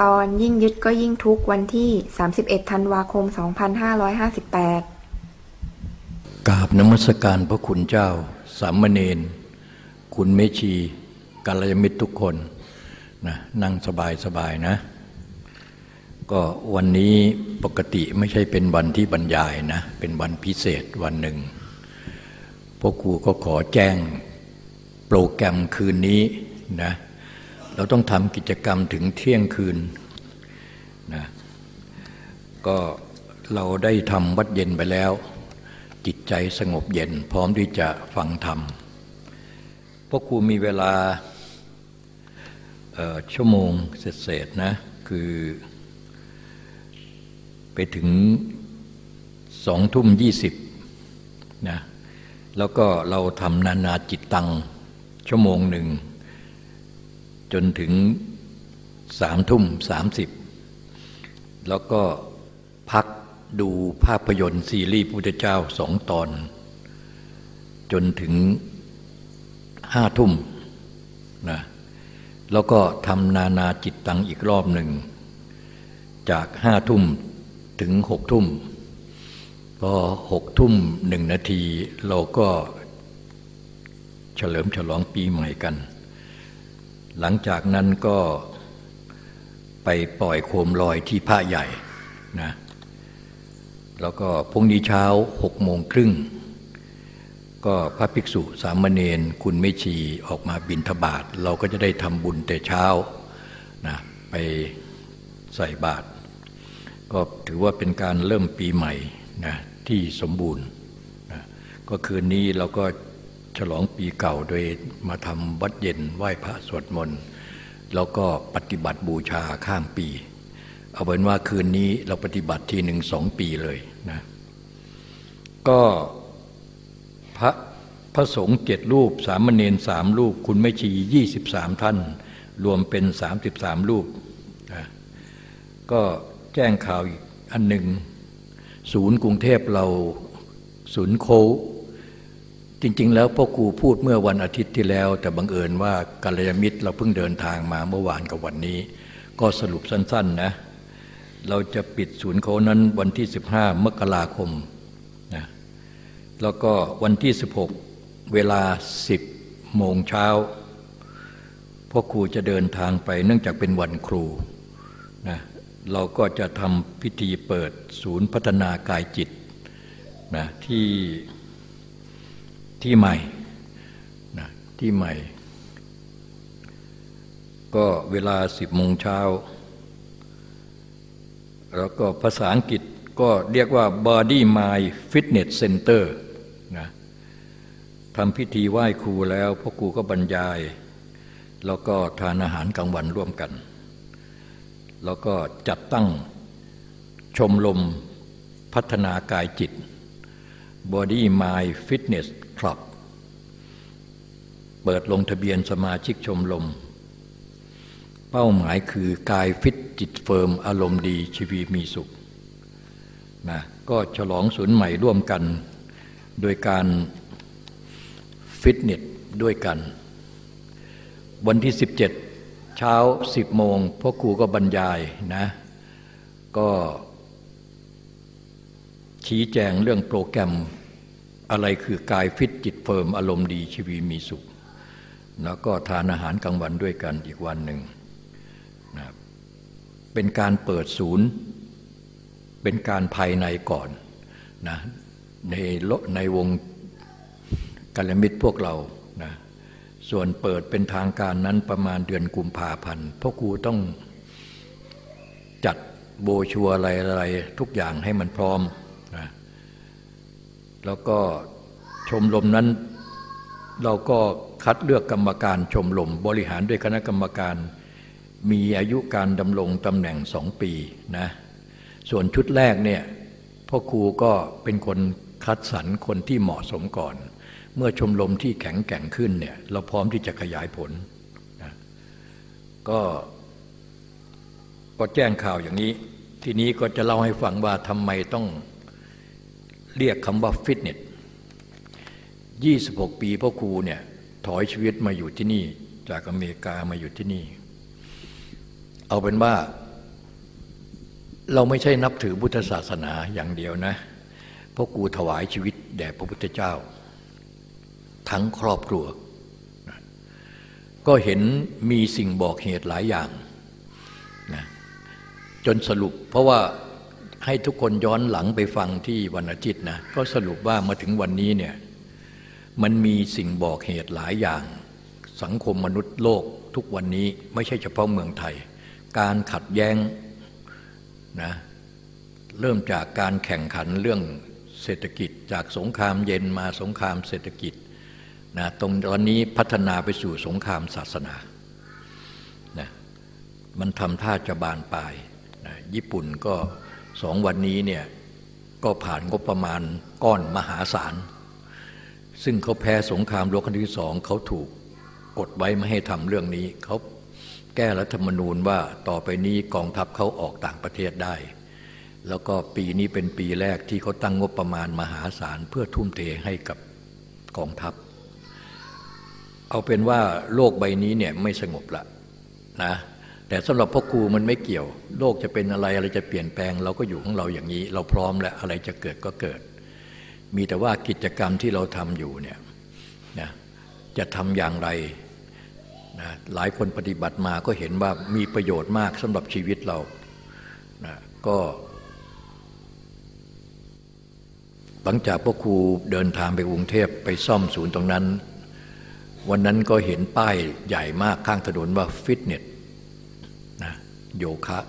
ตอนยิ่งยึดก็ยิ่งทุกข์วันที่ 31 ธันวาคม 2558 กราบนมัสการพระคุณเจ้า สามเณร คุณเมชีกัลยาณมิตรทุกคนนะนั่งสบายสบายนะ ก็วันนี้ปกติไม่ใช่เป็นวันที่บรรยายนะ เป็นวันพิเศษวันหนึ่งพวกครูก็ขอแจ้งโปรแกรมคืนนี้นะ เราต้องทำกิจกรรมถึงเที่ยงคืนนะก็เราได้ทำวัดเย็นไปแล้ว จิตใจสงบเย็น พร้อมที่จะฟังธรรมพวกครูมีเวลาชั่วโมงเศษๆนะ คือ ไปถึงสองทุ่มยี่สิบนะแล้วก็เราทำนานาจิตตังชั่วโมงหนึ่ง จนถึงสามทุ่มสามสิบแล้วก็พักดูภาพยนตร์ซีรีส์พุทธเจ้าสองตอน จนถึงห้าทุ่มนะแล้วก็ทำนานาจิตตังอีกรอบหนึ่ง จากห้าทุ่มถึงหกทุ่มพอหกทุ่มหนึ่งนาทีเราก็เฉลิมฉลองปีใหม่กัน หลังจากนั้นก็ไปปล่อยโคมลอยที่ผ้าใหญ่นะแล้วก็พรุ่งนี้เช้าหกโมงครึ่ง ก็พระภิกษุสามเณรคุณไม่ชีออกมาบินทบาทเราก็จะได้ทำบุญแต่เช้านะไปใส่บาตรก็ถือว่าเป็นการเริ่มปีใหม่นะที่สมบูรณ์นะก็คืนนี้เราก็ ฉลองปีเก่าโดยมาทำวัดเย็นไหว้พระสวดมนต์แล้วก็ปฏิบัติบูชาข้ามปี เอาเป็นว่าคืนนี้เราปฏิบัติทีหนึ่งสองปีเลยนะก็พระพระสงฆ์เจ็ดรูป สามเณรสามรูป คุณไม่ชียี่สิบสามท่าน รวมเป็นสามสิบสามรูปนะก็แจ้งข่าวอีกอันหนึ่ง ศูนย์กรุงเทพเราศูนย์โค จริง ๆ แล้วพ่อครูพูดเมื่อวันอาทิตย์ที่แล้ว แต่บังเอิญว่ากัลยาณมิตรเราเพิ่งเดินทางมาเมื่อวานกับวันนี้ ก็สรุปสั้น ๆนะ เราจะปิดศูนย์โคนั้นวันที่ 15 มกราคมนะแล้วก็วันที่ 16 เวลา 10 โมงเช้าพ่อครูจะเดินทางไปเนื่องจากเป็นวันครูนะเราก็จะทำพิธีเปิดศูนย์พัฒนากายจิตนะที่ ที่ใหม่นะที่ใหม่ ก็เวลาสิบโมงเช้า แล้วก็ภาษาอังกฤษก็เรียกว่า Body Mind Fitness Center นะทำพิธีไหว้ครูแล้วพ่อครูก็บรรยาย แล้วก็ทานอาหารกลางวันร่วมกัน แล้วก็จัดตั้งชมรมพัฒนากายจิต Body Mind Fitness เปิดลงทะเบียนสมาชิกชมรมเป้าหมายคือกายฟิตจิต firm อารมณ์ดีชีวิตมีสุขนะก็ฉลองศูนย์ใหม่ร่วมกัน โดยการฟิตเนสด้วยกัน วันที่ 17 เช้า 10 โมงพ่อครูก็บรรยายนะก็ชี้แจงเรื่องโปรแกรมอะไรคือกายฟิตจิต firm อารมณ์ดีชีวิตมีสุข แล้วก็ทานอาหารกลางวันด้วยกันอีกวันหนึ่งนะเป็นการเปิดศูนย์ เป็นการภายในก่อนนะในในวงกัลมิตรพวกเรานะส่วนเปิดเป็นทางการนั้นประมาณเดือนกุมภาพันธ์พ่อครูต้องจัดโบชัวอะไรๆทุกอย่างให้มันพร้อมนะแล้วก็ชมรมนั้นเราก็ คัดเลือกกรรมการชมรมบริหารด้วยคณะกรรมการ มีอายุการดำรงตำแหน่งสองปีนะส่วนชุดแรกเนี่ยพ่อครูก็เป็นคนคัดสรรคนที่เหมาะสมก่อน เมื่อชมรมที่แข็งแกร่งขึ้นเนี่ยเราพร้อมที่จะขยายผลนะก็ก็แจ้งข่าวอย่างนี้ ทีนี้ก็จะเล่าให้ฟังว่าทำไมต้องเรียกคำว่าฟิตเนส26 ปีพ่อครูเนี่ย ถอยชีวิตมาอยู่ที่นี่ จากอเมริกามาอยู่ที่นี่ เอาเป็นว่า เราไม่ใช่นับถือพุทธศาสนาอย่างเดียวนะเพราะกูถวายชีวิตแด่พระพุทธเจ้า ทั้งครอบครัว ก็เห็นมีสิ่งบอกเหตุหลายอย่างนะจนสรุปเพราะว่าให้ทุกคนย้อนหลังไปฟังที่วันอาทิตย์นะก็สรุปว่ามาถึงวันนี้เนี่ย มันมีสิ่งบอกเหตุหลายอย่าง สังคมมนุษย์โลกทุกวันนี้ไม่ใช่เฉพาะเมืองไทย การขัดแย้งนะเริ่มจากการแข่งขันเรื่องเศรษฐกิจ จากสงครามเย็นมาสงครามเศรษฐกิจนะตรงตอนนี้พัฒนาไปสู่สงครามศาสนานะมันทำท่าจะบานปลายนะญี่ปุ่นก็สองวันนี้เนี่ยก็ผ่านงบประมาณก้อนมหาศาล ซึ่งเขาแพ้สงครามโลกครั้งที่สองเขาถูกกดไว้ไม่ให้ทำเรื่องนี้เขาแก้รัฐธรรมนูญว่าต่อไปนี้กองทัพเขาออกต่างประเทศได้ แล้วก็ปีนี้เป็นปีแรกที่เขาตั้งงบประมาณมหาศาลเพื่อทุ่มเทให้กับกองทัพ เอาเป็นว่าโลกใบนี้เนี่ยไม่สงบละนะแต่สำหรับพ่อครูมันไม่เกี่ยว โลกจะเป็นอะไรอะไรจะเปลี่ยนแปลง เราก็อยู่ของเราอย่างนี้ เราพร้อมแล้วอะไรจะเกิดก็เกิด มีแต่ว่ากิจกรรมที่เราทำอยู่เนี่ยนะจะทำอย่างไรนะหลายคนปฏิบัติมาก็เห็นว่ามีประโยชน์มากสำหรับชีวิตเรานะก็หลังจากพ่อครูเดินทางไปกรุงเทพไปซ่อมศูนย์ตรงนั้น วันนั้นก็เห็นป้ายใหญ่มากข้างถนนว่าฟิตเนสนะโยคะ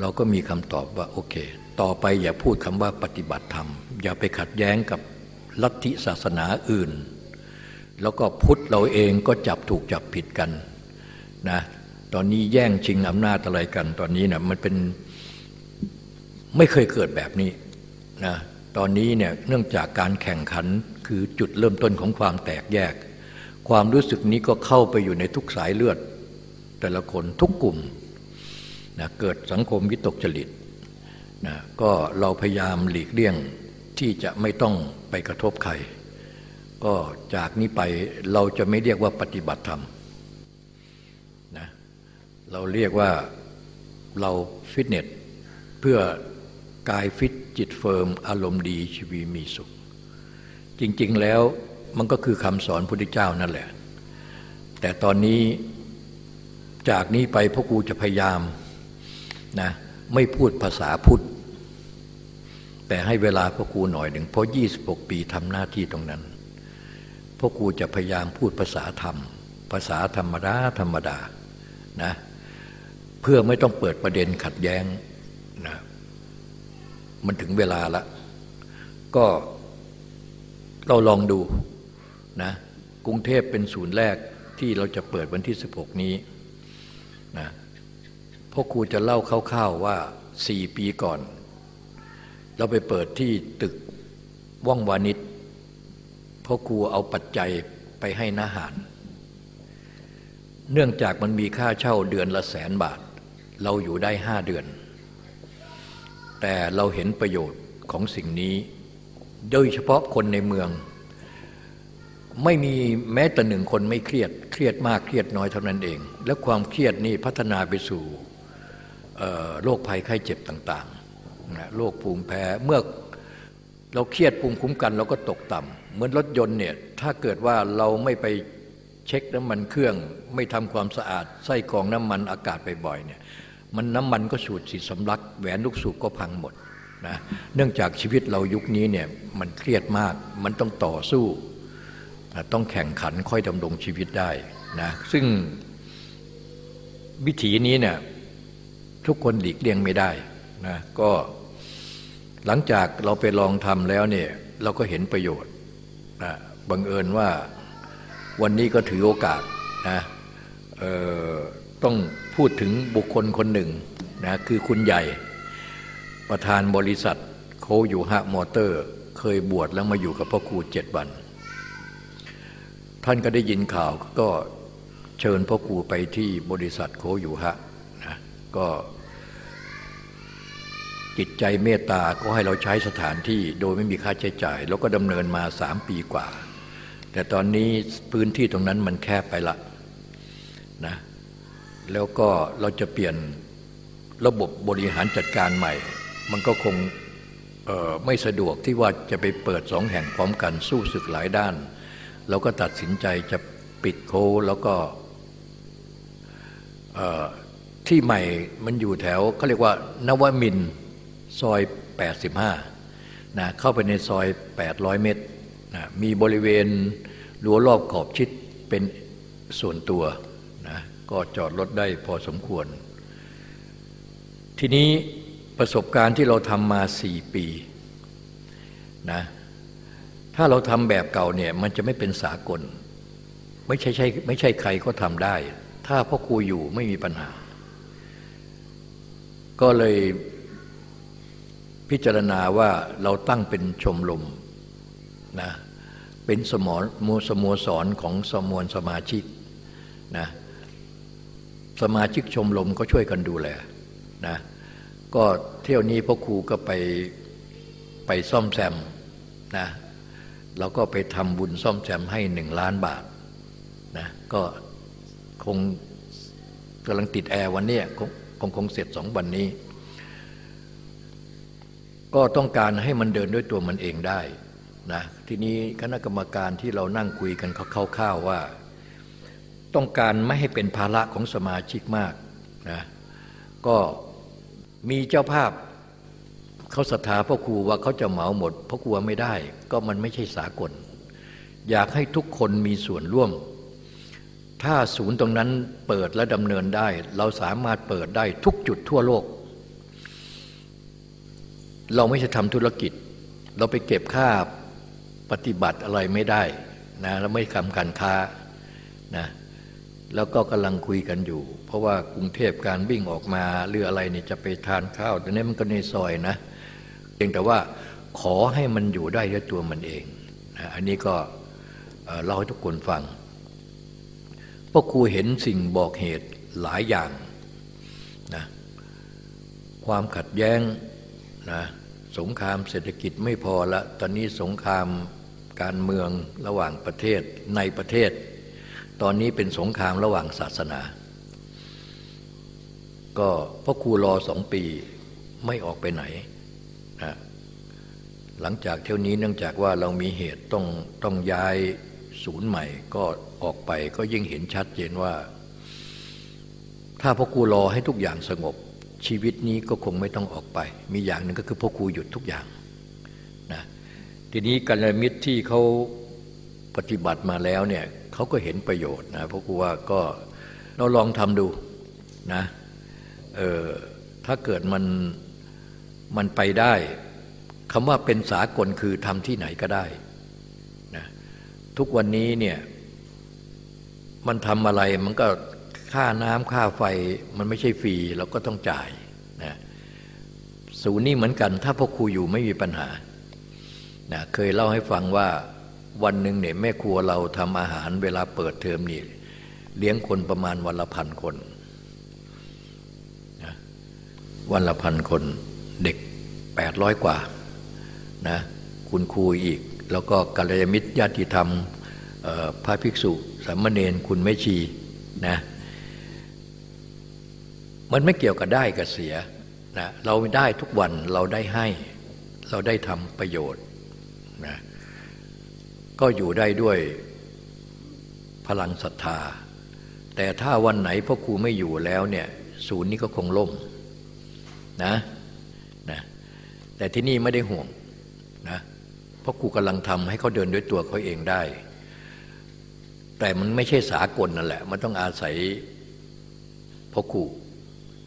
เราก็มีคำตอบว่าโอเค ต่อไปอย่าพูดคำว่าปฏิบัติธรรม อย่าไปขัดแย้งกับลัทธิศาสนาอื่น แล้วก็พุทธเราเองก็จับถูกจับผิดกันนะตอนนี้แย่งชิงอำนาจอะไรกัน ตอนนี้นะมันเป็นไม่เคยเกิดแบบนี้นะตอนนี้เนี่ยเนื่องจากการแข่งขันคือจุดเริ่มต้นของความแตกแยก ความรู้สึกนี้ก็เข้าไปอยู่ในทุกสายเลือด แต่ละคนทุกกลุ่มนะเกิดสังคมวิตกจริตนะก็เราพยายามหลีกเลี่ยง ที่จะไม่ต้องไปกระทบใคร ก็จากนี้ไปเราจะไม่เรียกว่าปฏิบัติธรรมนะเราเรียกว่าเราฟิตเนสเพื่อกายฟิตจิตเฟิร์ม อารมณ์ดีชีวิตมีสุข จริงๆแล้วมันก็คือคำสอนพุทธเจ้านั่นแหละ แต่ตอนนี้จากนี้ไปพ่อครูจะพยายามนะไม่พูดภาษาพุทธ แต่ให้เวลาพ่อครูหน่อยหนึ่งเพราะ 26 ปีทำหน้าที่ตรงนั้นพ่อครูจะพยายามพูดภาษาธรรม ภาษาธรรมดาธรรมดานะเพื่อไม่ต้องเปิดประเด็นขัดแย้งนะมันถึงเวลาละ ก็เราลองดูนะกรุงเทพเป็นศูนย์แรกที่เราจะเปิดวันที่ 16 นี้นะพ่อครูจะเล่าคร่าวๆว่าสี่ปีก่อน เราไปเปิดที่ตึกว่องวานิชพ่อครูเอาปัจจัยไปให้นาหาร เนื่องจากมันมีค่าเช่าเดือนละแสนบาท เราอยู่ได้ห้าเดือน แต่เราเห็นประโยชน์ของสิ่งนี้ โดยเฉพาะคนในเมือง ไม่มีแม้แต่หนึ่งคนไม่เครียด เครียดมากเครียดน้อยเท่านั้นเอง และความเครียดนี่พัฒนาไปสู่โรคภัยไข้เจ็บต่าง โรคภูมิแพ้เมื่อเราเครียดภูมิคุ้มกัน เราก็ตกต่ำเหมือนรถยนต์เนี่ยถ้าเกิดว่าเราไม่ไปเช็คน้ำมันเครื่อง ไม่ทำความสะอาดไส้กรองน้ำมันอากาศบ่อยๆเนี่ยมันน้ำมันก็สูดสีสำลักแหวนลูกสูบก็พังหมดนะเนื่องจากชีวิตเรายุคนี้เนี่ยมันเครียดมากมันต้องต่อสู้ ต้องแข่งขันค่อยดำรงชีวิตได้นะซึ่งวิถีนี้เนี่ยทุกคนหลีกเลี่ยงไม่ได้ นะก็หลังจากเราไปลองทำแล้วเนี่ยเราก็เห็นประโยชน์นะบังเอิญว่าวันนี้ก็ถือโอกาสนะต้องพูดถึงบุคคลคนหนึ่งนะคือคุณใหญ่ประธานบริษัทโคอยู่ฮะมอเตอร์ เคยบวชแล้วมาอยู่กับพ่อครูเจ็ดวัน ท่านก็ได้ยินข่าวก็เชิญพ่อครูไปที่บริษัทโคอยู่ฮะนะก็ จิตใจเมตตาก็ให้เราใช้สถานที่โดยไม่มีค่าใช้จ่าย แล้วก็ดำเนินมาสามปีกว่า แต่ตอนนี้พื้นที่ตรงนั้นมันแคบไปละนะแล้วก็เราจะเปลี่ยนระบบบริหารจัดการใหม่ มันก็คงไม่สะดวกที่ว่าจะไปเปิดสองแห่งพร้อมกันสู้ศึกหลายด้านเราก็ตัดสินใจจะปิดโคแล้วก็ที่ใหม่มันอยู่แถวเขาเรียกว่านวมิน ซอย 85นะเข้าไปในซอย 800 เมตรนะมีบริเวณรั้วรอบขอบชิดเป็นส่วนตัวนะก็จอดรถได้พอสมควร ทีนี้ประสบการณ์ที่เราทำมาสี่ปีนะถ้าเราทำแบบเก่าเนี่ยมันจะไม่เป็นสากล ไม่ใช่ใช่ไม่ใช่ใครก็ทำได้ ถ้าพ่อครูอยู่ไม่มีปัญหา ก็เลย พิจารณาว่าเราตั้งเป็นชมรมนะเป็นสมอมูสโมสรของสมวนสมาชิกนะสมาชิกชมรมก็ช่วยกันดูแลนะก็เที่ยวนี้พ่อครูก็ไปไปซ่อมแซมนะเราก็ไปทำบุญซ่อมแซมให้หนึ่งล้านบาทนะก็คงกำลังติดแอร์วันนี้คงคงเสร็จสองวันนี้ ก็ต้องการให้มันเดินด้วยตัวมันเองได้นะทีนี้คณะกรรมการที่เรานั่งคุยกันคร่าวๆว่า ต้องการไม่ให้เป็นภาระของสมาชิกมากนะก็มีเจ้าภาพเขาศรัทธาพ่อครูว่าเขาจะเหมาหมดพ่อครูไม่ได้ ก็มันไม่ใช่สากล อยากให้ทุกคนมีส่วนร่วม ถ้าศูนย์ตรงนั้นเปิดและดำเนินได้ เราสามารถเปิดได้ทุกจุดทั่วโลก เราไม่ใช่ทำธุรกิจ เราไปเก็บค่าปฏิบัติอะไรไม่ได้นะเราไม่ทำการค้านะแล้วก็กำลังคุยกันอยู่ เพราะว่ากรุงเทพการวิ่งออกมาหรืออะไรเนี่ยจะไปทานข้าวแต่นี้มันก็ในซอยนะเพียงแต่ว่าขอให้มันอยู่ได้ด้วยตัวมันเองนะอันนี้ก็เล่าให้ทุกคนฟังพ่อครูเห็นสิ่งบอกเหตุหลายอย่างนะความขัดแย้งนะ สงครามเศรษฐกิจไม่พอละ ตอนนี้สงครามการเมืองระหว่างประเทศในประเทศ ตอนนี้เป็นสงครามระหว่างศาสนา ก็พ่อครูรอสองปีไม่ออกไปไหนนะหลังจากเที่ยวนี้เนื่องจากว่าเรามีเหตุต้องต้องย้ายศูนย์ใหม่ก็ออกไปก็ยิ่งเห็นชัดเจนว่า ถ้าพ่อครูรอให้ทุกอย่างสงบ ชีวิตนี้ก็คงไม่ต้องออกไป มีอย่างหนึ่งก็คือพ่อครูหยุดทุกอย่างนะทีนี้กัลยาณมิตรที่เขาปฏิบัติมาแล้วเนี่ยเขาก็เห็นประโยชน์นะพ่อครูว่าก็เราลองทำดูนะเออถ้าเกิดมันมันไปได้คำว่าเป็นสากลคือทำที่ไหนก็ได้นะทุกวันนี้เนี่ยมันทำอะไรมันก็ ค่าน้ำค่าไฟมันไม่ใช่ฟรีเราก็ต้องจ่ายนะศูนย์นี้เหมือนกัน ถ้าพ่อครูอยู่ไม่มีปัญหานะเคยเล่าให้ฟังว่าวันหนึ่งเนี่ยแม่ครัวเราทำอาหารเวลาเปิดเทอมนี่เลี้ยงคนประมาณวันละพันคนนะวันละพันคนเด็กแปดร้อยกว่านะคุณครูอีก แล้วก็กัลยาณมิตรญาติธรรมพระภิกษุสามเณรคุณไม่ชีนะ มันไม่เกี่ยวกับได้กับเสียนะเราได้ทุกวันเราได้ให้ เราได้ทำประโยชน์นะก็อยู่ได้ด้วยพลังศรัทธา แต่ถ้าวันไหนพ่อครูไม่อยู่แล้วเนี่ยศูนย์นี้ก็คงล่มนะนะแต่ที่นี่ไม่ได้ห่วงนะเพราะครูกำลังทำให้เขาเดินด้วยตัวเขาเองได้ แต่มันไม่ใช่สากลนั่นแหละ มันต้องอาศัยพ่อครู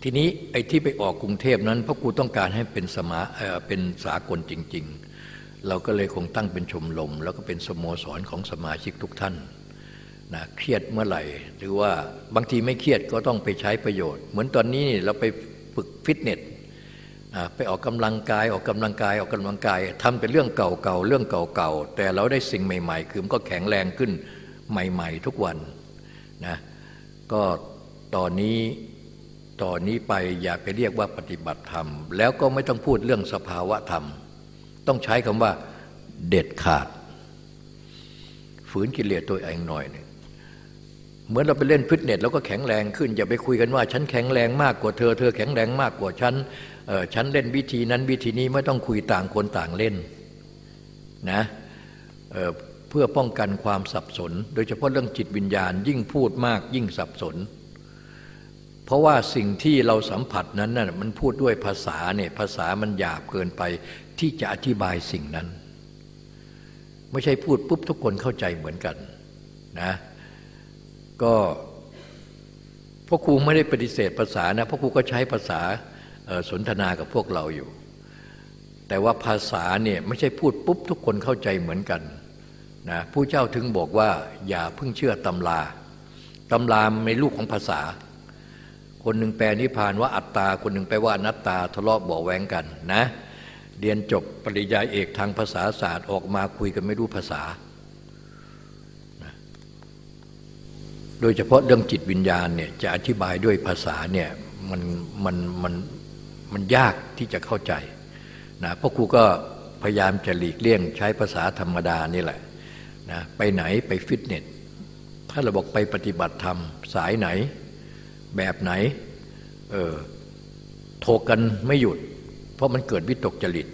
ทีนี้ไอ้ที่ไปออกกรุงเทพนั้นพ่อครูต้องการให้เป็นสมาเป็นสากลจริง ๆ เราก็เลยคงตั้งเป็นชมรมแล้วก็เป็นสโมสรของสมาชิกทุกท่านนะเครียดเมื่อไหร่ หรือว่าบางทีไม่เครียดก็ต้องไปใช้ประโยชน์ เหมือนตอนนี้เราไปฝึกฟิตเนสไปออกกำลังกายออกกำลังกายออกกำลังกายทำเป็นเรื่องเก่าๆเรื่องเก่าๆแต่เราได้สิ่งใหม่ ๆ คือมันก็แข็งแรงขึ้นใหม่ ๆ ทุกวันนะก็ตอนนี้ ตอนนี้ไปอย่าไปเรียกว่าปฏิบัติธรรม แล้วก็ไม่ต้องพูดเรื่องสภาวะธรรม ต้องใช้คำว่าเด็ดขาด ฝืนกิเลสตัวเองหน่อยหนึ่งเหมือนเราไปเล่นฟิตเนสแล้วก็แข็งแรงขึ้น อย่าไปคุยกันว่าฉันแข็งแรงมากกว่าเธอ เธอแข็งแรงมากกว่าฉันฉันเล่นวิธีนั้นวิธีนี้ไม่ต้องคุยต่างคนต่างเล่นนะเเพื่อป้องกันความสับสน โดยเฉพาะเรื่องจิตวิญญาณยิ่งพูดมากยิ่งสับสน ราะว่าสิ่งที่เราสัมผัสนั้นน่ะมันพูดด้วยภาษาเนี่ยภาษามันหยาบเกินไปที่จะอธิบายสิ่งนั้น ไม่ใช่พูดปุ๊บทุกคนเข้าใจเหมือนกันนะก็พ่อครูไม่ได้ปฏิเสธภาษานะพ่อครูก็ใช้ภาษาสนทนากับพวกเราอยู่ แต่ว่าภาษาเนี่ยไม่ใช่พูดปุ๊บทุกคนเข้าใจเหมือนกันนะผู้เจ้าถึงบอกว่า อย่าเพิ่งเชื่อตำราตำราในลูกของภาษา คนหนึ่งแปลนิพานว่าอัตตา คนหนึ่งแปลว่านัตตาทะเลาะเบาแหวงกันนะ เรียนจบปริญญาเอกทางภาษาศาสตร์ออกมาคุยกันไม่รู้ภาษา โดยเฉพาะเรื่องจิตวิญญาณเนี่ยจะอธิบายด้วยภาษาเนี่ยมันมันมันมันยากที่จะเข้าใจนะพราะครูก็พยายามจะหลีกเลี่ยงใช้ภาษาธรรมดานี่แหละนะไปไหนไปฟิตเนสถ้าเราบอกไปปฏิบัติธรรมสายไหน แบบไหน เออโทกันไม่หยุด เพราะมันเกิดวิตกจริต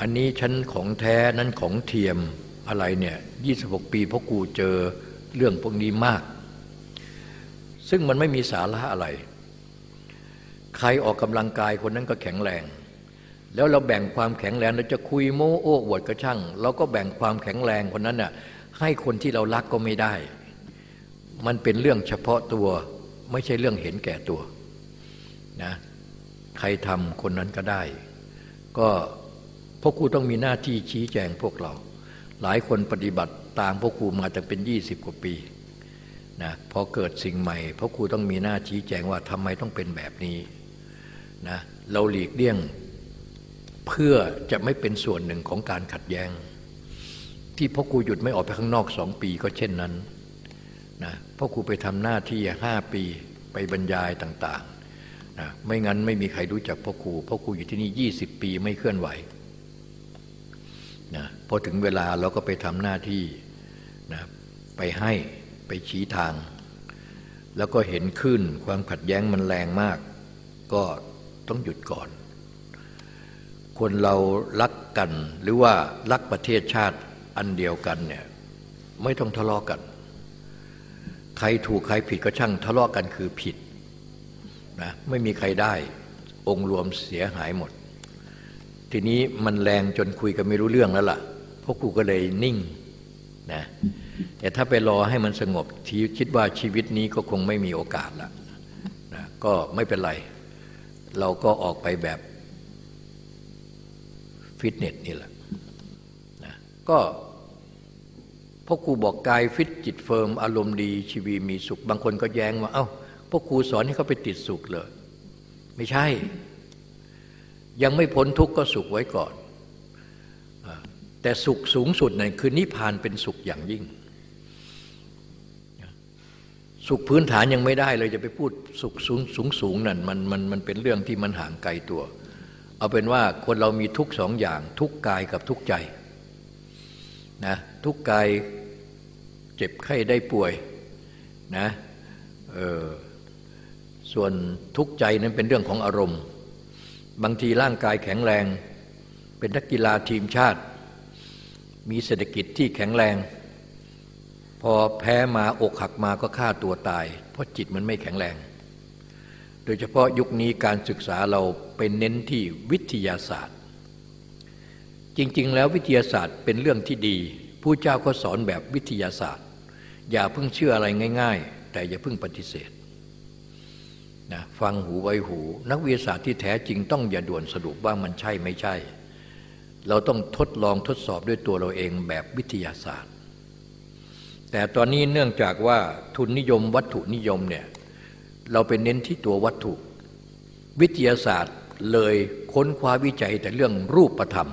อันนี้ชั้นของแท้นั้นของเทียมอะไรเนี่ย26 ปีพ่อกูเจอเรื่องพวกนี้มาก ซึ่งมันไม่มีสาระอะไร ใครออกกำลังกายคนนั้นก็แข็งแรง แล้วเราแบ่งความแข็งแรงเราจะคุยโม้โอ้อวดกระช่างเราก็แบ่งความแข็งแรงคนนั้นน่ะให้คนที่เรารักก็ไม่ได้ มันเป็นเรื่องเฉพาะตัว ไม่ใช่เรื่องเห็นแก่ตัวนะใครทำคนนั้นก็ได้ ก็พวกครูต้องมีหน้าที่ชี้แจงพวกเรา หลายคนปฏิบัติตามพวกครูมาแต่เป็นยี่สิบกว่าปีนะพอเกิดสิ่งใหม่พระครูต้องมีหน้าชี้แจงว่าทำไมต้องเป็นแบบนี้นะเราหลีกเลี่ยงเพื่อจะไม่เป็นส่วนหนึ่งของการขัดแย้ง ที่พ่อครูหยุดไม่ออกไปข้างนอกสองปีก็เช่นนั้น นะพ่อครูไปทำหน้าที่ห้าปีไปบรรยายต่างๆนะไม่งั้นไม่มีใครรู้จักพ่อครูพ่อครูอยู่ที่นี่ยี่สิบปีไม่เคลื่อนไหวนะพอถึงเวลาเราก็ไปทำหน้าที่นะไปให้ไปชี้ทาง แล้วก็เห็นขึ้นความขัดแย้งมันแรงมาก ก็ต้องหยุดก่อน คนเรารักกันหรือว่ารักประเทศชาติอันเดียวกันเนี่ยไม่ต้องทะเลาะกกัน ใครถูกใครผิดก็ช่างทะเลาะกกันคือผิดนะไม่มีใครได้องค์รวมเสียหายหมด ทีนี้มันแรงจนคุยกันไม่รู้เรื่องแล้วล่ะพวกกูก็เลยนิ่งนะแต่ถ้าไปรอให้มันสงบทีคิดว่าชีวิตนี้ก็คงไม่มีโอกาสละนะก็ไม่เป็นไร เราก็ออกไปแบบฟิตเนสนี่แหละนะก็ พ่อครูบอกกายฟิตจิตเฟิร์มอารมณ์ดีชีวิตมีสุข บางคนก็แย้งว่า เอ้าพ่อครูสอนให้เขาไปติดสุขเลย ไม่ใช่ ยังไม่พ้นทุกข์ก็สุขไว้ก่อน แต่สุขสูงสุดนั่นคือนิพพานเป็นสุขอย่างยิ่ง สุขพื้นฐานยังไม่ได้เลยจะไปพูดสุขสูงสูงสูงนั่นมันมันมันเป็นเรื่องที่มันห่างไกลตัว เอาเป็นว่าคนเรามีทุกสองอย่างทุกกายกับทุกใจ นะทุกกายเจ็บไข้ได้ป่วยนะส่วนทุกใจนั้นเป็นเรื่องของอารมณ์ บางทีร่างกายแข็งแรง เป็นนักกีฬาทีมชาติ มีเศรษฐกิจที่แข็งแรง พอแพ้มาอกหักมาก็ฆ่าตัวตาย เพราะจิตมันไม่แข็งแรง โดยเฉพาะยุคนี้การศึกษาเราเป็นเน้นที่วิทยาศาสตร์ จริง ๆ แล้ววิทยาศาสตร์เป็นเรื่องที่ดีผู้เจ้าก็สอนแบบวิทยาศาสตร์ อย่าเพิ่งเชื่ออะไรง่าย ๆ แต่อย่าเพิ่งปฏิเสธนะฟังหูไว้หู นักวิทยาศาสตร์ที่แท้จริงต้องอย่าด่วนสรุปว่ามันใช่ไม่ใช่ เราต้องทดลองทดสอบด้วยตัวเราเองแบบวิทยาศาสตร์ แต่ตอนนี้เนื่องจากว่าทุนนิยมวัตถุนิยมเนี่ยเราเป็นเน้นที่ตัววัตถุ วิทยาศาสตร์เลยค้นคว้าวิจัยแต่เรื่องรูปธรรม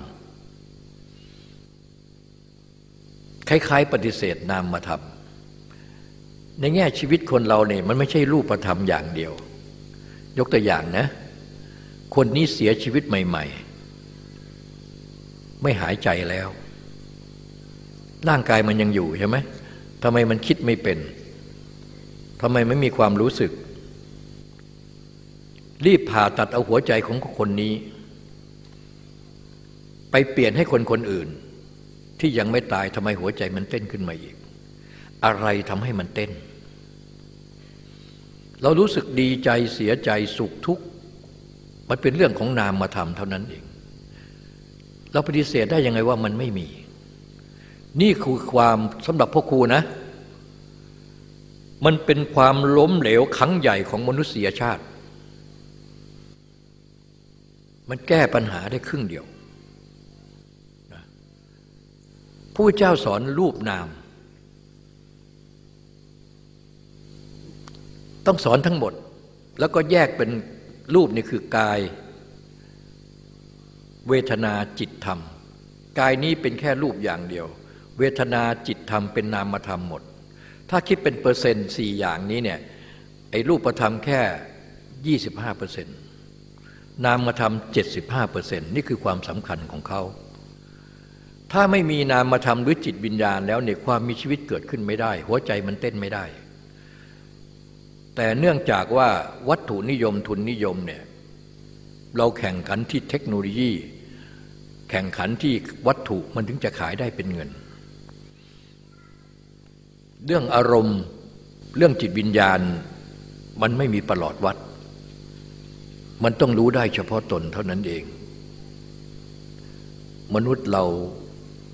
คล้ายๆ ปฏิเสธนามธรรมในแง่ชีวิตคนเราเนี่ยมันไม่ใช่รูปธรรมอย่างเดียว ยกตัวอย่างนะ คนนี้เสียชีวิตใหม่ ๆ ไม่หายใจแล้ว ร่างกายมันยังอยู่ใช่ไหมทำไมมันคิดไม่เป็นทำไมไม่มีความรู้สึก รีบผ่าตัดเอาหัวใจของคนนี้ ไปเปลี่ยนให้คนคนอื่น ที่ยังไม่ตายทำไมหัวใจมันเต้นขึ้นมาอีก อะไรทำให้มันเต้น เรารู้สึกดีใจเสียใจสุขทุกข์มันเป็นเรื่องของนามมาทำเท่านั้นเอง เราปฏิเสธได้ยังไงว่ามันไม่มี นี่คือความสำหรับพ่อครูนะ มันเป็นความล้มเหลวครั้งใหญ่ของมนุษยชาติ มันแก้ปัญหาได้ครึ่งเดียว ผู้เจ้าสอนรูปนาม ต้องสอนทั้งหมด แล้วก็แยกเป็นรูปนี่คือกาย เวทนาจิตธรรม กายนี้เป็นแค่รูปอย่างเดียว เวทนาจิตธรรมเป็นนามธรรมหมด ถ้าคิดเป็นเปอร์เซ็นต์สี่อย่างนี้เนี่ยไอ้รูปธรรมแค่ยี่สิบห้าเปอร์เซ็นต์นามธรรมเจ็ดสิบห้าเปอร์เซ็นต์นี่คือความสำคัญของเขา ถ้าไม่มีนามธรรมหรือจิตวิญญาณแล้วเนี่ยความมีชีวิตเกิดขึ้นไม่ได้ หัวใจมันเต้นไม่ได้ แต่เนื่องจากว่าวัตถุนิยมทุนนิยมเนี่ยเราแข่งขันที่เทคโนโลยี แข่งขันที่วัตถุมันถึงจะขายได้เป็นเงิน เรื่องอารมณ์เรื่องจิตวิญญาณ มันไม่มีประหลอดวัด มันต้องรู้ได้เฉพาะตนเท่านั้นเอง มนุษย์เรา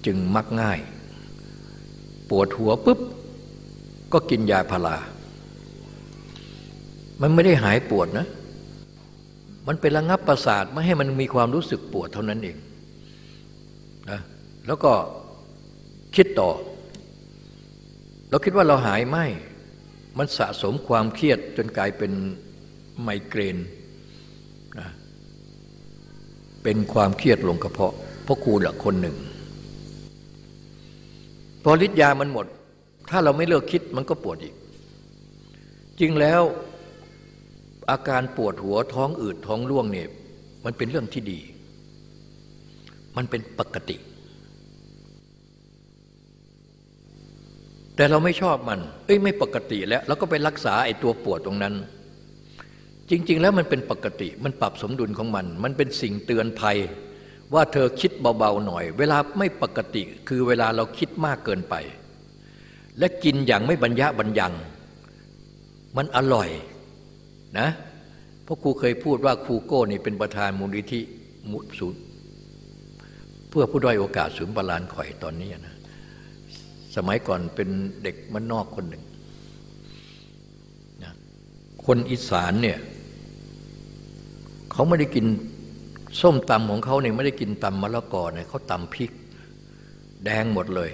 จึงมักง่าย ปวดหัวปุ๊บ ก็กินยาพารา มันไม่ได้หายปวดนะ มันเป็นระงับประสาทไม่ให้มันมีความรู้สึกปวดเท่านั้นเองนะแล้วก็คิดต่อ เราคิดว่าเราหายไม่ มันสะสมความเครียดจนกลายเป็นไมเกรนนะเป็นความเครียดลงกระเพาะเพราะครูละคนหนึ่ง พอฤทธิ์ยามันหมด ถ้าเราไม่เลิกคิดมันก็ปวดอีก จริงแล้วอาการปวดหัวท้องอืดท้องร่วงเนี่ยมันเป็นเรื่องที่ดี มันเป็นปกติ แต่เราไม่ชอบมัน เอ้ยไม่ปกติแล้วเราก็ไปรักษาไอ้ตัวปวดตรงนั้น จริง ๆ แล้วมันเป็นปกติ มันปรับสมดุลของมัน มันเป็นสิ่งเตือนภัย ว่าเธอคิดเบาๆหน่อย เวลาไม่ปกติคือเวลาเราคิดมากเกินไป และกินอย่างไม่บรรยะบรรยัง มันอร่อยนะเพราะครูเคยพูดว่าครูโก้นี่เป็นประธานมูลนิธิมุศูนย์เพื่อผู้ด้อยโอกาสศูนย์บาลานข่อยตอนนี้นะสมัยก่อนเป็นเด็กบ้านนอกคนหนึ่งนะคนอีสานเนี่ยเขาไม่ได้กิน ส้มตำของเขาเนี่ยไม่ได้กินตำมะละกอเนี่ยเขาตำพริก แดงหมดเลย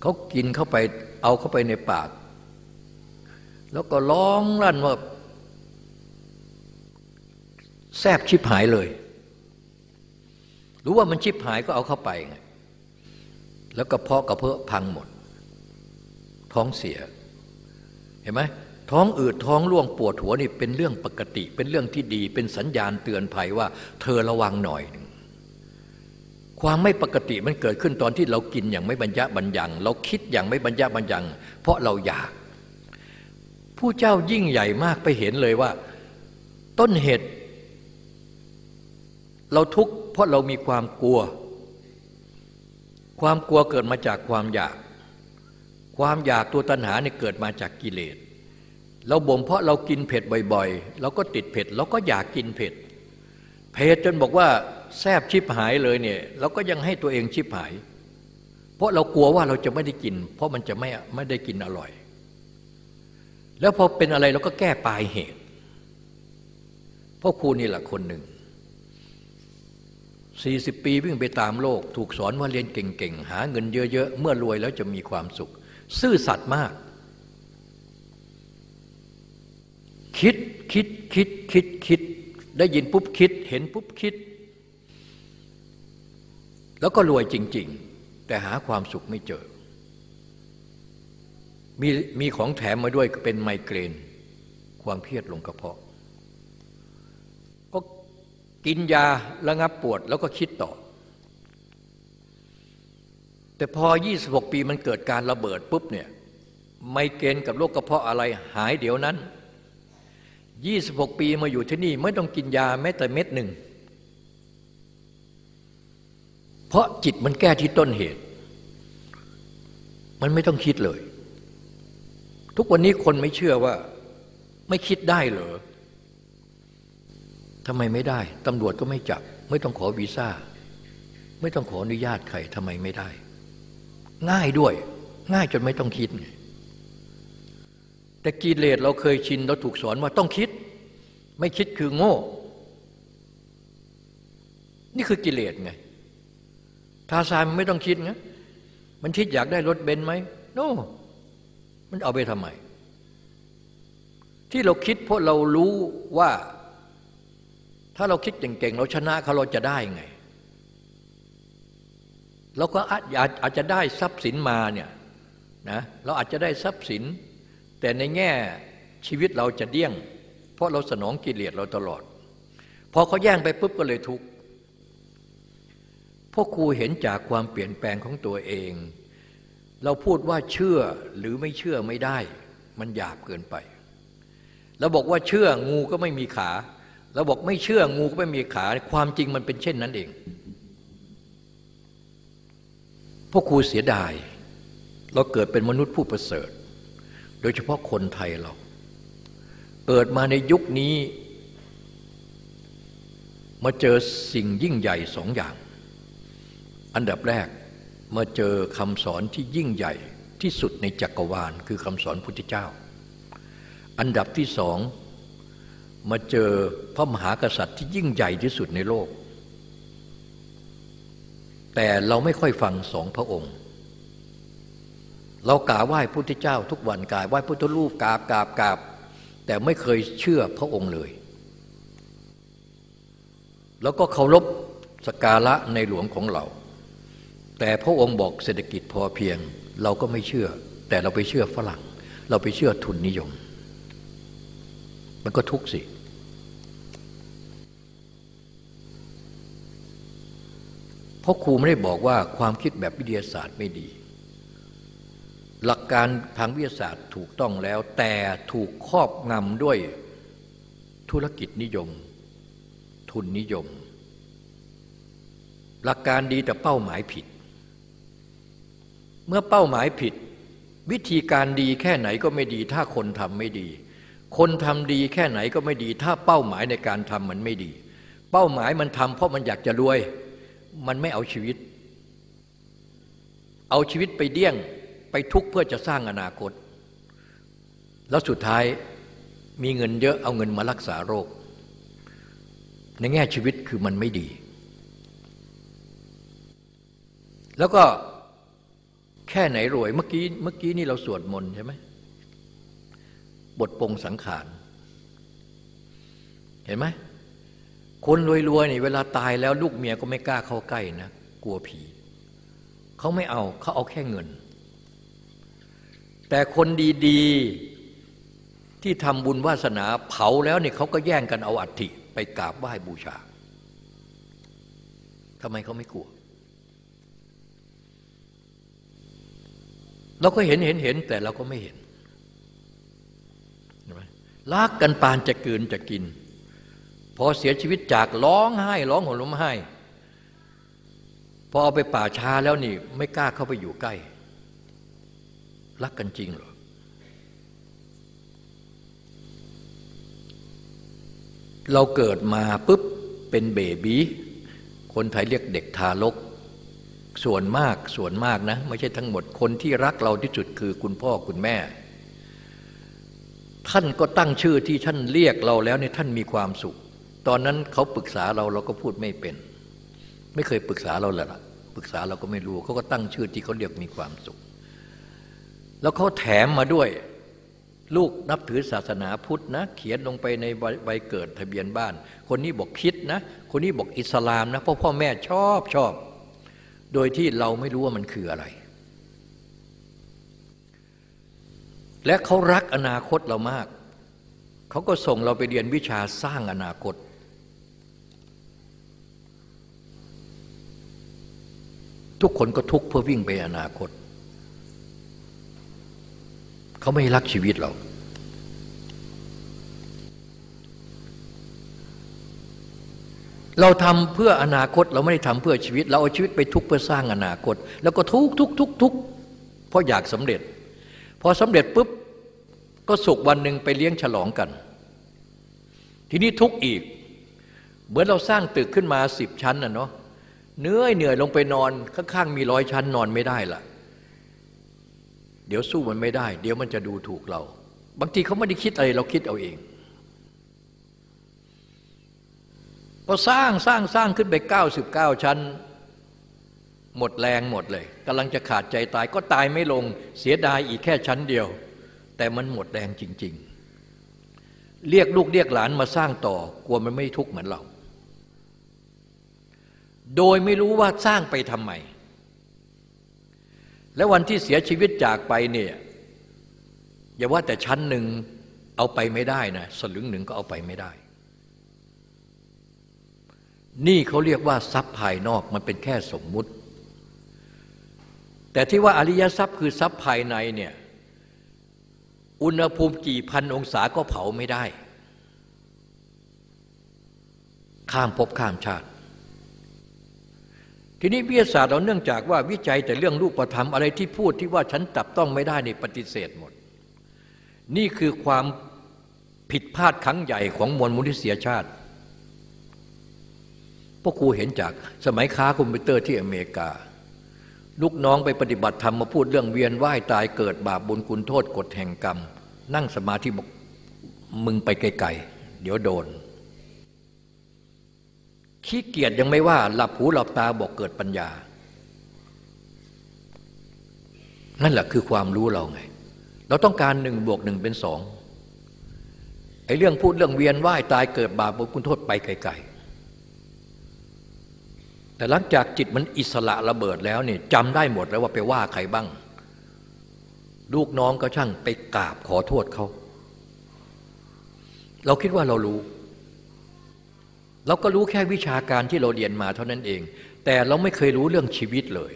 เขากินเข้าไปเอาเข้าไปในปาก แล้วก็ร้องลั่นว่าแทบชิบหายเลย รู้ว่ามันชิบหายก็เอาเข้าไปไงแล้วก็เพาะกระเพาะพังหมด ท้องเสีย เห็นไหม ท้องอืดท้องร่วงปวดหัวนี่เป็นเรื่องปกติ เป็นเรื่องที่ดี เป็นสัญญาณเตือนภัยว่า เธอระวังหน่อยหนึ่งความไม่ปกติมันเกิดขึ้นตอนที่เรากินอย่างไม่บรรยะบรรยัง เราคิดอย่างไม่บรรยะบรรยัง เพราะเราอยาก ผู้เจ้ายิ่งใหญ่มากไปเห็นเลยว่า ต้นเหตุ เราทุกข์เพราะเรามีความกลัว ความกลัวเกิดมาจากความอยาก ความอยากตัวตัณหาเนี่ยเกิดมาจากกิเลส เราบ่มเพราะเรากินเผ็ดบ่อยๆ เราก็ติดเผ็ดเราก็อยากกินเผ็ด เผ็ดจนบอกว่าแซบชิบหายเลยเนี่ยเราก็ยังให้ตัวเองชิบหาย เพราะเรากลัวว่าเราจะไม่ได้กิน เพราะมันจะไม่ไม่ได้กินอร่อย แล้วพอเป็นอะไรเราก็แก้ปลายเหตุเพราะครูนี่แหละคนหนึ่ง40 ปีวิ่งไปตามโลก ถูกสอนว่าเรียนเก่งๆ หาเงินเยอะๆ เมื่อรวยแล้วจะมีความสุข ซื่อสัตย์มาก คิดคิดคิดคิดคิด ได้ยินปุ๊บคิด เห็นปุ๊บคิด แล้วก็รวยจริง ๆ แต่หาความสุขไม่เจอ มีมีของแถมมาด้วยเป็นไมเกรน ความเครียดลงกระเพาะกินยาระงับปวดแล้วก็คิดต่อ แต่พอ 26 ปีมันเกิดการระเบิดปุ๊บเนี่ยไมเกรนกับโรคกระเพาะอะไรหายเดี๋ยวนั้น 26 ปีมาอยู่ที่นี่ไม่ต้องกินยาแม้แต่เม็ดหนึ่ง เพราะจิตมันแก้ที่ต้นเหตุ มันไม่ต้องคิดเลย ทุกวันนี้คนไม่เชื่อว่า ไม่คิดได้เหรอทำไมไม่ได้ตำรวจก็ไม่จับ ไม่ต้องขอวีซ่า ไม่ต้องขออนุญาตใครทำไมไม่ได้ ง่ายด้วย ง่ายจนไม่ต้องคิดไง แต่กิเลสเราเคยชินเราถูกสอนว่าต้องคิด ไม่คิดคือโง่ นี่คือกิเลสไงทาซานมันไม่ต้องคิดไงมันคิดอยากได้รถเบนซ์ไหมโน่มันเอาไปทำไม ที่เราคิดเพราะเรารู้ว่า ถ้าเราคิดเก่งๆเราชนะเขาเราจะได้ไงเราก็อาจอาจจะได้ทรัพย์สินมาเนี่ยนะเราอาจจะได้ทรัพย์สิน แต่ในแง่ชีวิตเราจะเดี้ยง เพราะเราสนองกิเลสเราตลอด พอเขาแย่งไปปุ๊บก็เลยทุกข์พ่อครูเห็นจากความเปลี่ยนแปลงของตัวเอง เราพูดว่าเชื่อหรือไม่เชื่อไม่ได้ มันหยาบเกินไปเราบอกว่าเชื่องูก็ไม่มีขาเราบอกไม่เชื่องูก็ไม่มีขา ความจริงมันเป็นเช่นนั้นเองพวกครูเสียดาย เราเกิดเป็นมนุษย์ผู้ประเสริฐ โดยเฉพาะคนไทยเรา เกิดมาในยุคนี้ มาเจอสิ่งยิ่งใหญ่สองอย่าง อันดับแรกมาเจอคำสอนที่ยิ่งใหญ่ที่สุดในจักรวาลคือคำสอนพุทธเจ้า อันดับที่สองมาเจอพระมหากษัตริย์ที่ยิ่งใหญ่ที่สุดในโลก แต่เราไม่ค่อยฟังสองพระองค์ เรากราบไหว้พุทธเจ้า ทุกวันกราบไหว้พุทธรูปกราบกราบกราบ แต่ไม่เคยเชื่อพระองค์เลย แล้วก็เคารพสการะในหลวงของเรา แต่พระองค์บอกเศรษฐกิจพอเพียง เราก็ไม่เชื่อ แต่เราไปเชื่อฝรั่ง เราไปเชื่อทุนนิยม มันก็ทุกข์สิเพราะครูไม่ได้บอกว่าความคิดแบบวิทยาศาสตร์ไม่ดี หลักการทางวิทยาศาสตร์ถูกต้องแล้ว แต่ถูกครอบงำด้วยธุรกิจนิยม ทุนนิยม หลักการดีแต่เป้าหมายผิด เมื่อเป้าหมายผิด วิธีการดีแค่ไหนก็ไม่ดี ถ้าคนทำไม่ดี คนทำดีแค่ไหนก็ไม่ดี ถ้าเป้าหมายในการทำมันไม่ดี เป้าหมายมันทำเพราะมันอยากจะรวย มันไม่เอาชีวิต เอาชีวิตไปเดี้ยง ไปทุกข์เพื่อจะสร้างอนาคต แล้วสุดท้ายมีเงินเยอะเอาเงินมารักษาโรค ในแง่ชีวิตคือมันไม่ดี แล้วก็แค่ไหนรวยเมื่อกี้เมื่อกี้นี่เราสวดมนต์ใช่ไหมบทปงสังขาร เห็นไหมคนรวยๆนี่เวลาตายแล้วลูกเมียก็ไม่กล้าเข้าใกล้นะ กลัวผี เขาไม่เอาเขาเอาแค่เงิน แต่คนดีๆที่ทำบุญวาสนาเผาแล้วเนี่ยเขาก็แย่งกันเอาอัฐิไปกราบไหว้บูชาทำไมเขาไม่กลัวเราก็เห็นเห็นเห็นแต่เราก็ไม่เห็นรักกันปานจะกืนจะกิน พอเสียชีวิตจากร้องไห้ร้องห่มร้องไห้พอเอาไปป่าช้าแล้วนี่ ไม่กล้าเข้าไปอยู่ใกล้ รักกันจริงหรอ เราเกิดมาปุ๊บเป็นเบบีคนไทยเรียกเด็กทารก ส่วนมากส่วนมากนะ ไม่ใช่ทั้งหมดคนที่รักเราที่สุดคือคุณพ่อคุณแม่ ท่านก็ตั้งชื่อที่ท่านเรียกเราแล้วเนี่ยท่านมีความสุข ตอนนั้นเขาปรึกษาเราเราก็พูดไม่เป็น ไม่เคยปรึกษาเราเลยล่ะปรึกษาเราก็ไม่รู้เขาก็ตั้งชื่อที่เขาเรียกมีความสุข แล้วเขาแถมมาด้วย ลูกนับถือศาสนาพุทธนะ เขียนลงไปในใบเกิดทะเบียนบ้าน คนนี้บอกคิดนะ คนนี้บอกอิสลามนะเพราะพ่อแม่ชอบชอบ โดยที่เราไม่รู้ว่ามันคืออะไร และเขารักอนาคตเรามาก เขาก็ส่งเราไปเรียนวิชาสร้างอนาคตทุกคนก็ทุกเพื่อวิ่งไปอนาคต เขาไม่รักชีวิตเรา เราทำเพื่ออนาคตเราไม่ได้ทำเพื่อชีวิต เราเอาชีวิตไปทุกเพื่อสร้างอนาคต แล้วก็ทุกทุกทุกทุกเพราะอยากสำเร็จ พอสำเร็จปุ๊บก็สุกวันหนึ่งไปเลี้ยงฉลองกัน ทีนี้ทุกอีก เหมือนเราสร้างตึกขึ้นมาสิบชั้นน่ะเนาะเหนื่อยเหนื่อยลงไปนอนข้างๆมีร้อยชั้นนอนไม่ได้ล่ะ เดี๋ยวสู้มันไม่ได้ เดี๋ยวมันจะดูถูกเรา บางทีเขาไม่ได้คิดอะไรเราคิดเอาเองพอสร้างสร้างสร้างขึ้นไปเก้าสิบเก้าชั้น หมดแรงหมดเลยกำลังจะขาดใจตายก็ตายไม่ลงเสียดายอีกแค่ชั้นเดียว แต่มันหมดแรงจริง ๆ เรียกลูกเรียกหลานมาสร้างต่อกลัวมันไม่ทุกข์เหมือนเรา โดยไม่รู้ว่าสร้างไปทำไม และวันที่เสียชีวิตจากไปเนี่ยอย่าว่าแต่ชั้นหนึ่งเอาไปไม่ได้นะสลึงหนึ่งก็เอาไปไม่ได้ นี่เขาเรียกว่าทรัพย์ภายนอกมันเป็นแค่สมมุติ แต่ที่ว่าอริยทรัพย์คือทรัพย์ภายในเนี่ยอุณหภูมิกี่พันองศาก็เผาไม่ได้ ข้ามภพข้ามชาติ ทีนี้วิทยาศาสตร์เราเนื่องจากว่าวิจัยแต่เรื่องรูปธรรมอะไรที่พูดที่ว่าฉันจับต้องไม่ได้นี่ปฏิเสธหมด นี่คือความผิดพลาดครั้งใหญ่ของมวลมนุษยชาติพวกครูเห็นจากสมัยค้าคอมพิวเตอร์ที่อเมริกา ลูกน้องไปปฏิบัติธรรมมาพูดเรื่องเวียนว่ายตายเกิดบาปบุญคุณโทษกฎแห่งกรรม นั่งสมาธิบอกมึงไปไกลๆเดี๋ยวโดน ขี้เกียจยังไม่ว่า หลับหูหลับตาบอกเกิดปัญญา นั่นแหละคือความรู้เราไง เราต้องการหนึ่งบวกหนึ่งเป็นสองไอ้เรื่องพูดเรื่องเวียนว่ายตายเกิดบาปบุญคุณโทษไปไกลๆแต่หลังจากจิตมันอิสระระเบิดแล้วเนี่ยจำได้หมดแล้วว่าไปว่าใครบ้าง ลูกน้องก็ช่างไปกราบขอโทษเขา เราคิดว่าเรารู้ เราก็รู้แค่วิชาการที่เราเรียนมาเท่านั้นเอง แต่เราไม่เคยรู้เรื่องชีวิตเลย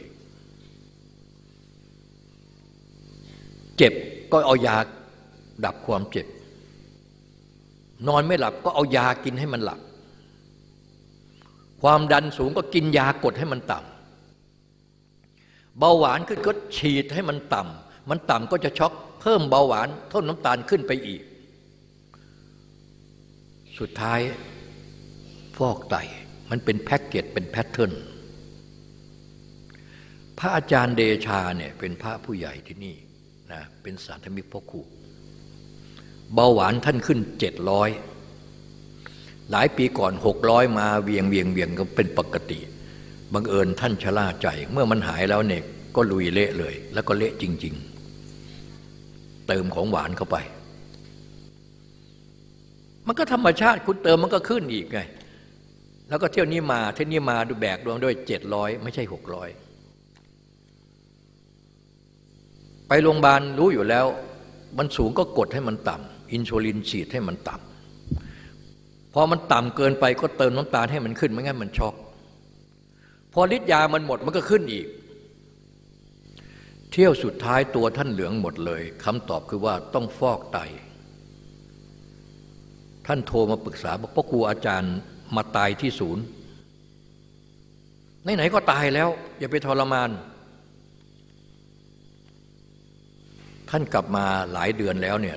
เจ็บก็เอายาดับความเจ็บ นอนไม่หลับก็เอายากินให้มันหลับ ความดันสูงก็กินยากดให้มันต่ำเบาหวานขึ้นก็ฉีดให้มันต่ำมันต่ำก็จะช็อกเพิ่มเบาหวานเท่าน้ำตาลขึ้นไปอีก สุดท้าย ฟอกไต มันเป็นแพ็กเกจเป็นแพทเทิร์นพระอาจารย์เดชาเนี่ยเป็นพระผู้ใหญ่ที่นี่นะเป็นสารธมิกพ่อครูเบาหวานท่านขึ้นเจ็ดร้อยหลายปีก่อนหกร้อยมาเวียงเวียงเวียงก็เป็นปกติบังเอิญท่านชะล่าใจ เมื่อมันหายแล้วเนี่ยก็ลุยเละเลย แล้วก็เละจริง ๆ เติมของหวานเข้าไป มันก็ธรรมชาติคุณเติมมันก็ขึ้นอีกไง แล้วก็เที่ยวนี้มาเที่ยวนี้มาดูแบกรวมด้วยเจ็ดร้อยไม่ใช่หกร้อยไปโรงพยาบาลรู้อยู่แล้ว มันสูงก็กดให้มันต่ำอินซูลินฉีดให้มันต่ำพอมันต่ำเกินไปก็เติมน้ำตาลให้มันขึ้นไม่งั้นมันช็อกพอฤทธิ์ยามันหมดมันก็ขึ้นอีก เที่ยวสุดท้ายตัวท่านเหลืองหมดเลยคำตอบคือว่าต้องฟอกไต ท่านโทรมาปรึกษาบอกพ่อครูอาจารย์ มาตายที่ศูนย์ไหนๆก็ตายแล้ว อย่าไปทรมาน ท่านกลับมาหลายเดือนแล้วเนี่ย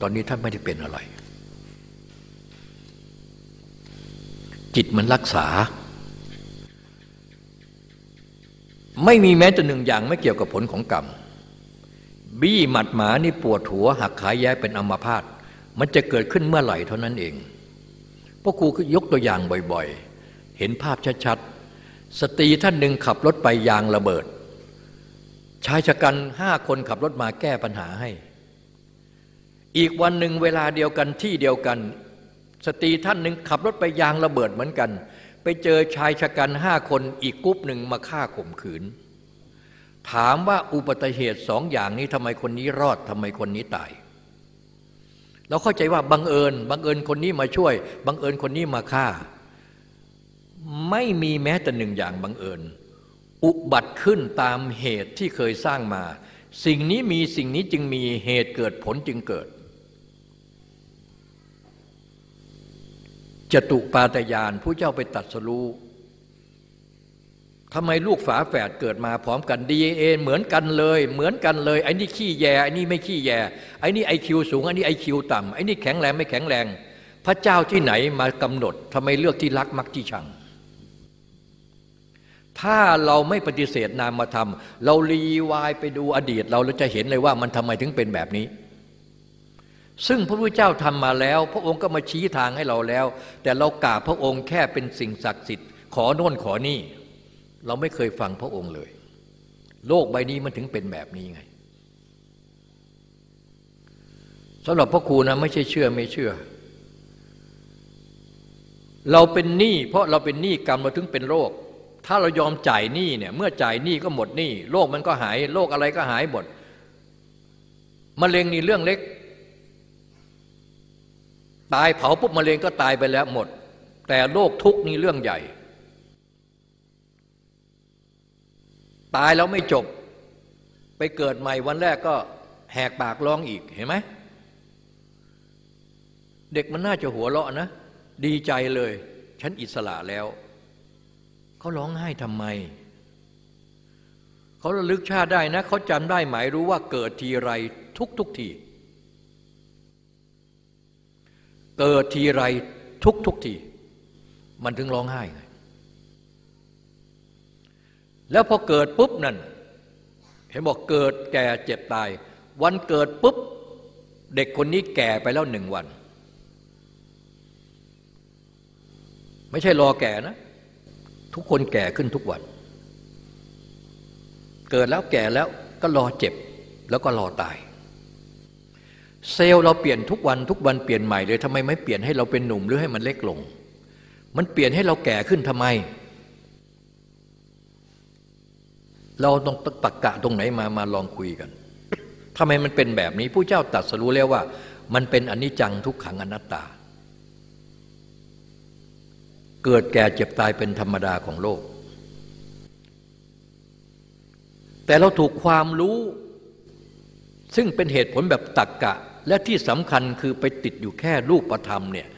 ตอนนี้ท่านไม่ได้เป็นอะไร จิตมันรักษา ไม่มีแม้แต่หนึ่งอย่างไม่เกี่ยวกับผลของกรรม บี้หมัดหมานี่ปวดหัวหักขาแย่เป็นอัมพาตมันจะเกิดขึ้นเมื่อไหร่เท่านั้นเอง พวกครูคือยกตัวอย่างบ่อยๆ เห็นภาพชัดๆ สตรีท่านหนึ่งขับรถไปยางระเบิด ชายชะกันห้าคนขับรถมาแก้ปัญหาให้ อีกวันหนึ่งเวลาเดียวกันที่เดียวกัน สตรีท่านหนึ่งขับรถไปยางระเบิดเหมือนกัน ไปเจอชายชะกันห้าคนอีกกุ๊ปหนึ่งมาฆ่าข่มขืน ถามว่าอุบัติเหตุสองอย่างนี้ทำไมคนนี้รอดทำไมคนนี้ตาย เราเข้าใจว่าบังเอิญบังเอิญคนนี้มาช่วย บังเอิญคนนี้มาฆ่า ไม่มีแม้แต่หนึ่งอย่างบังเอิญ อุบัติขึ้นตามเหตุที่เคยสร้างมา สิ่งนี้มีสิ่งนี้จึงมีเหตุเกิดผลจึงเกิด จตุปาตยานผู้เจ้าไปตัดสรู้ ทำไมลูกฝาแฝดเกิดมาพร้อมกันดีเอเหมือนกันเลย เหมือนกันเลยไอ้นี่ขี้แยไอ้นี่ไม่ขี้แยไอ้นี่ไอคิวสูงไอ้นี่ไอคิวต่ำไอ้นี่แข็งแรงไม่แข็งแรง พระเจ้าที่ไหนมากำหนดทำไมเลือกที่รักมักที่ชัง ถ้าเราไม่ปฏิเสธนามธรรม เรารีวายไปดูอดีต เราเราจะเห็นเลยว่ามันทำไมถึงเป็นแบบนี้ ซึ่งพระพุทธเจ้าทำมาแล้ว พระองค์ก็มาชี้ทางให้เราแล้ว แต่เรากราบพระองค์แค่เป็นสิ่งศักดิ์สิทธิ์ ขอโน่นขอนี่ เราไม่เคยฟังพระองค์เลย โลกใบนี้มันถึงเป็นแบบนี้ไงสำหรับพระครูนะไม่ใช่เชื่อไม่เชื่อ เราเป็นหนี้เพราะเราเป็นหนี้กรรมเราถึงเป็นโรค ถ้าเรายอมจ่ายหนี้เนี่ย เมื่อจ่ายหนี้ก็หมดหนี้โรคมันก็หายโรคอะไรก็หายหมดมะเร็งนี่เรื่องเล็ก ตายเผาปุ๊บมะเร็งก็ตายไปแล้วหมด แต่โรคทุกนี่เรื่องใหญ่ ตายแล้วไม่จบ ไปเกิดใหม่วันแรกก็แหกปากร้องอีกเห็นไหม เด็กมันน่าจะหัวเราะนะ ดีใจเลย ฉันอิสระแล้ว เขาร้องไห้ทำไม เขาระลึกชาติได้นะ เขาจำได้หมายรู้ว่าเกิดทีไรทุกทุกที เกิดทีไรทุกทุกที มันถึงร้องไห้ไแล้วพอเกิดปุ๊บนั่น เห็นบอกเกิดแก่เจ็บตาย วันเกิดปุ๊บ เด็กคนนี้แก่ไปแล้วหนึ่งวัน ไม่ใช่รอแก่นะ ทุกคนแก่ขึ้นทุกวัน เกิดแล้วแก่แล้วก็รอเจ็บแล้วก็รอตาย เซลล์เราเปลี่ยนทุกวันทุกวันเปลี่ยนใหม่เลยทำไมไม่เปลี่ยนให้เราเป็นหนุ่มหรือให้มันเล็กลง มันเปลี่ยนให้เราแก่ขึ้นทำไม เราต้องตักกะตรงไหนมามาลองคุยกันทำไมมันเป็นแบบนี้ผู้เจ้าตรัสรู้แล้วว่า มันเป็นอนิจจังทุกขังอนัตตา เกิดแก่เจ็บตายเป็นธรรมดาของโลก แต่เราถูกความรู้ ซึ่งเป็นเหตุผลแบบตักกะ และที่สำคัญคือไปติดอยู่แค่รูปธรรมเนี่ย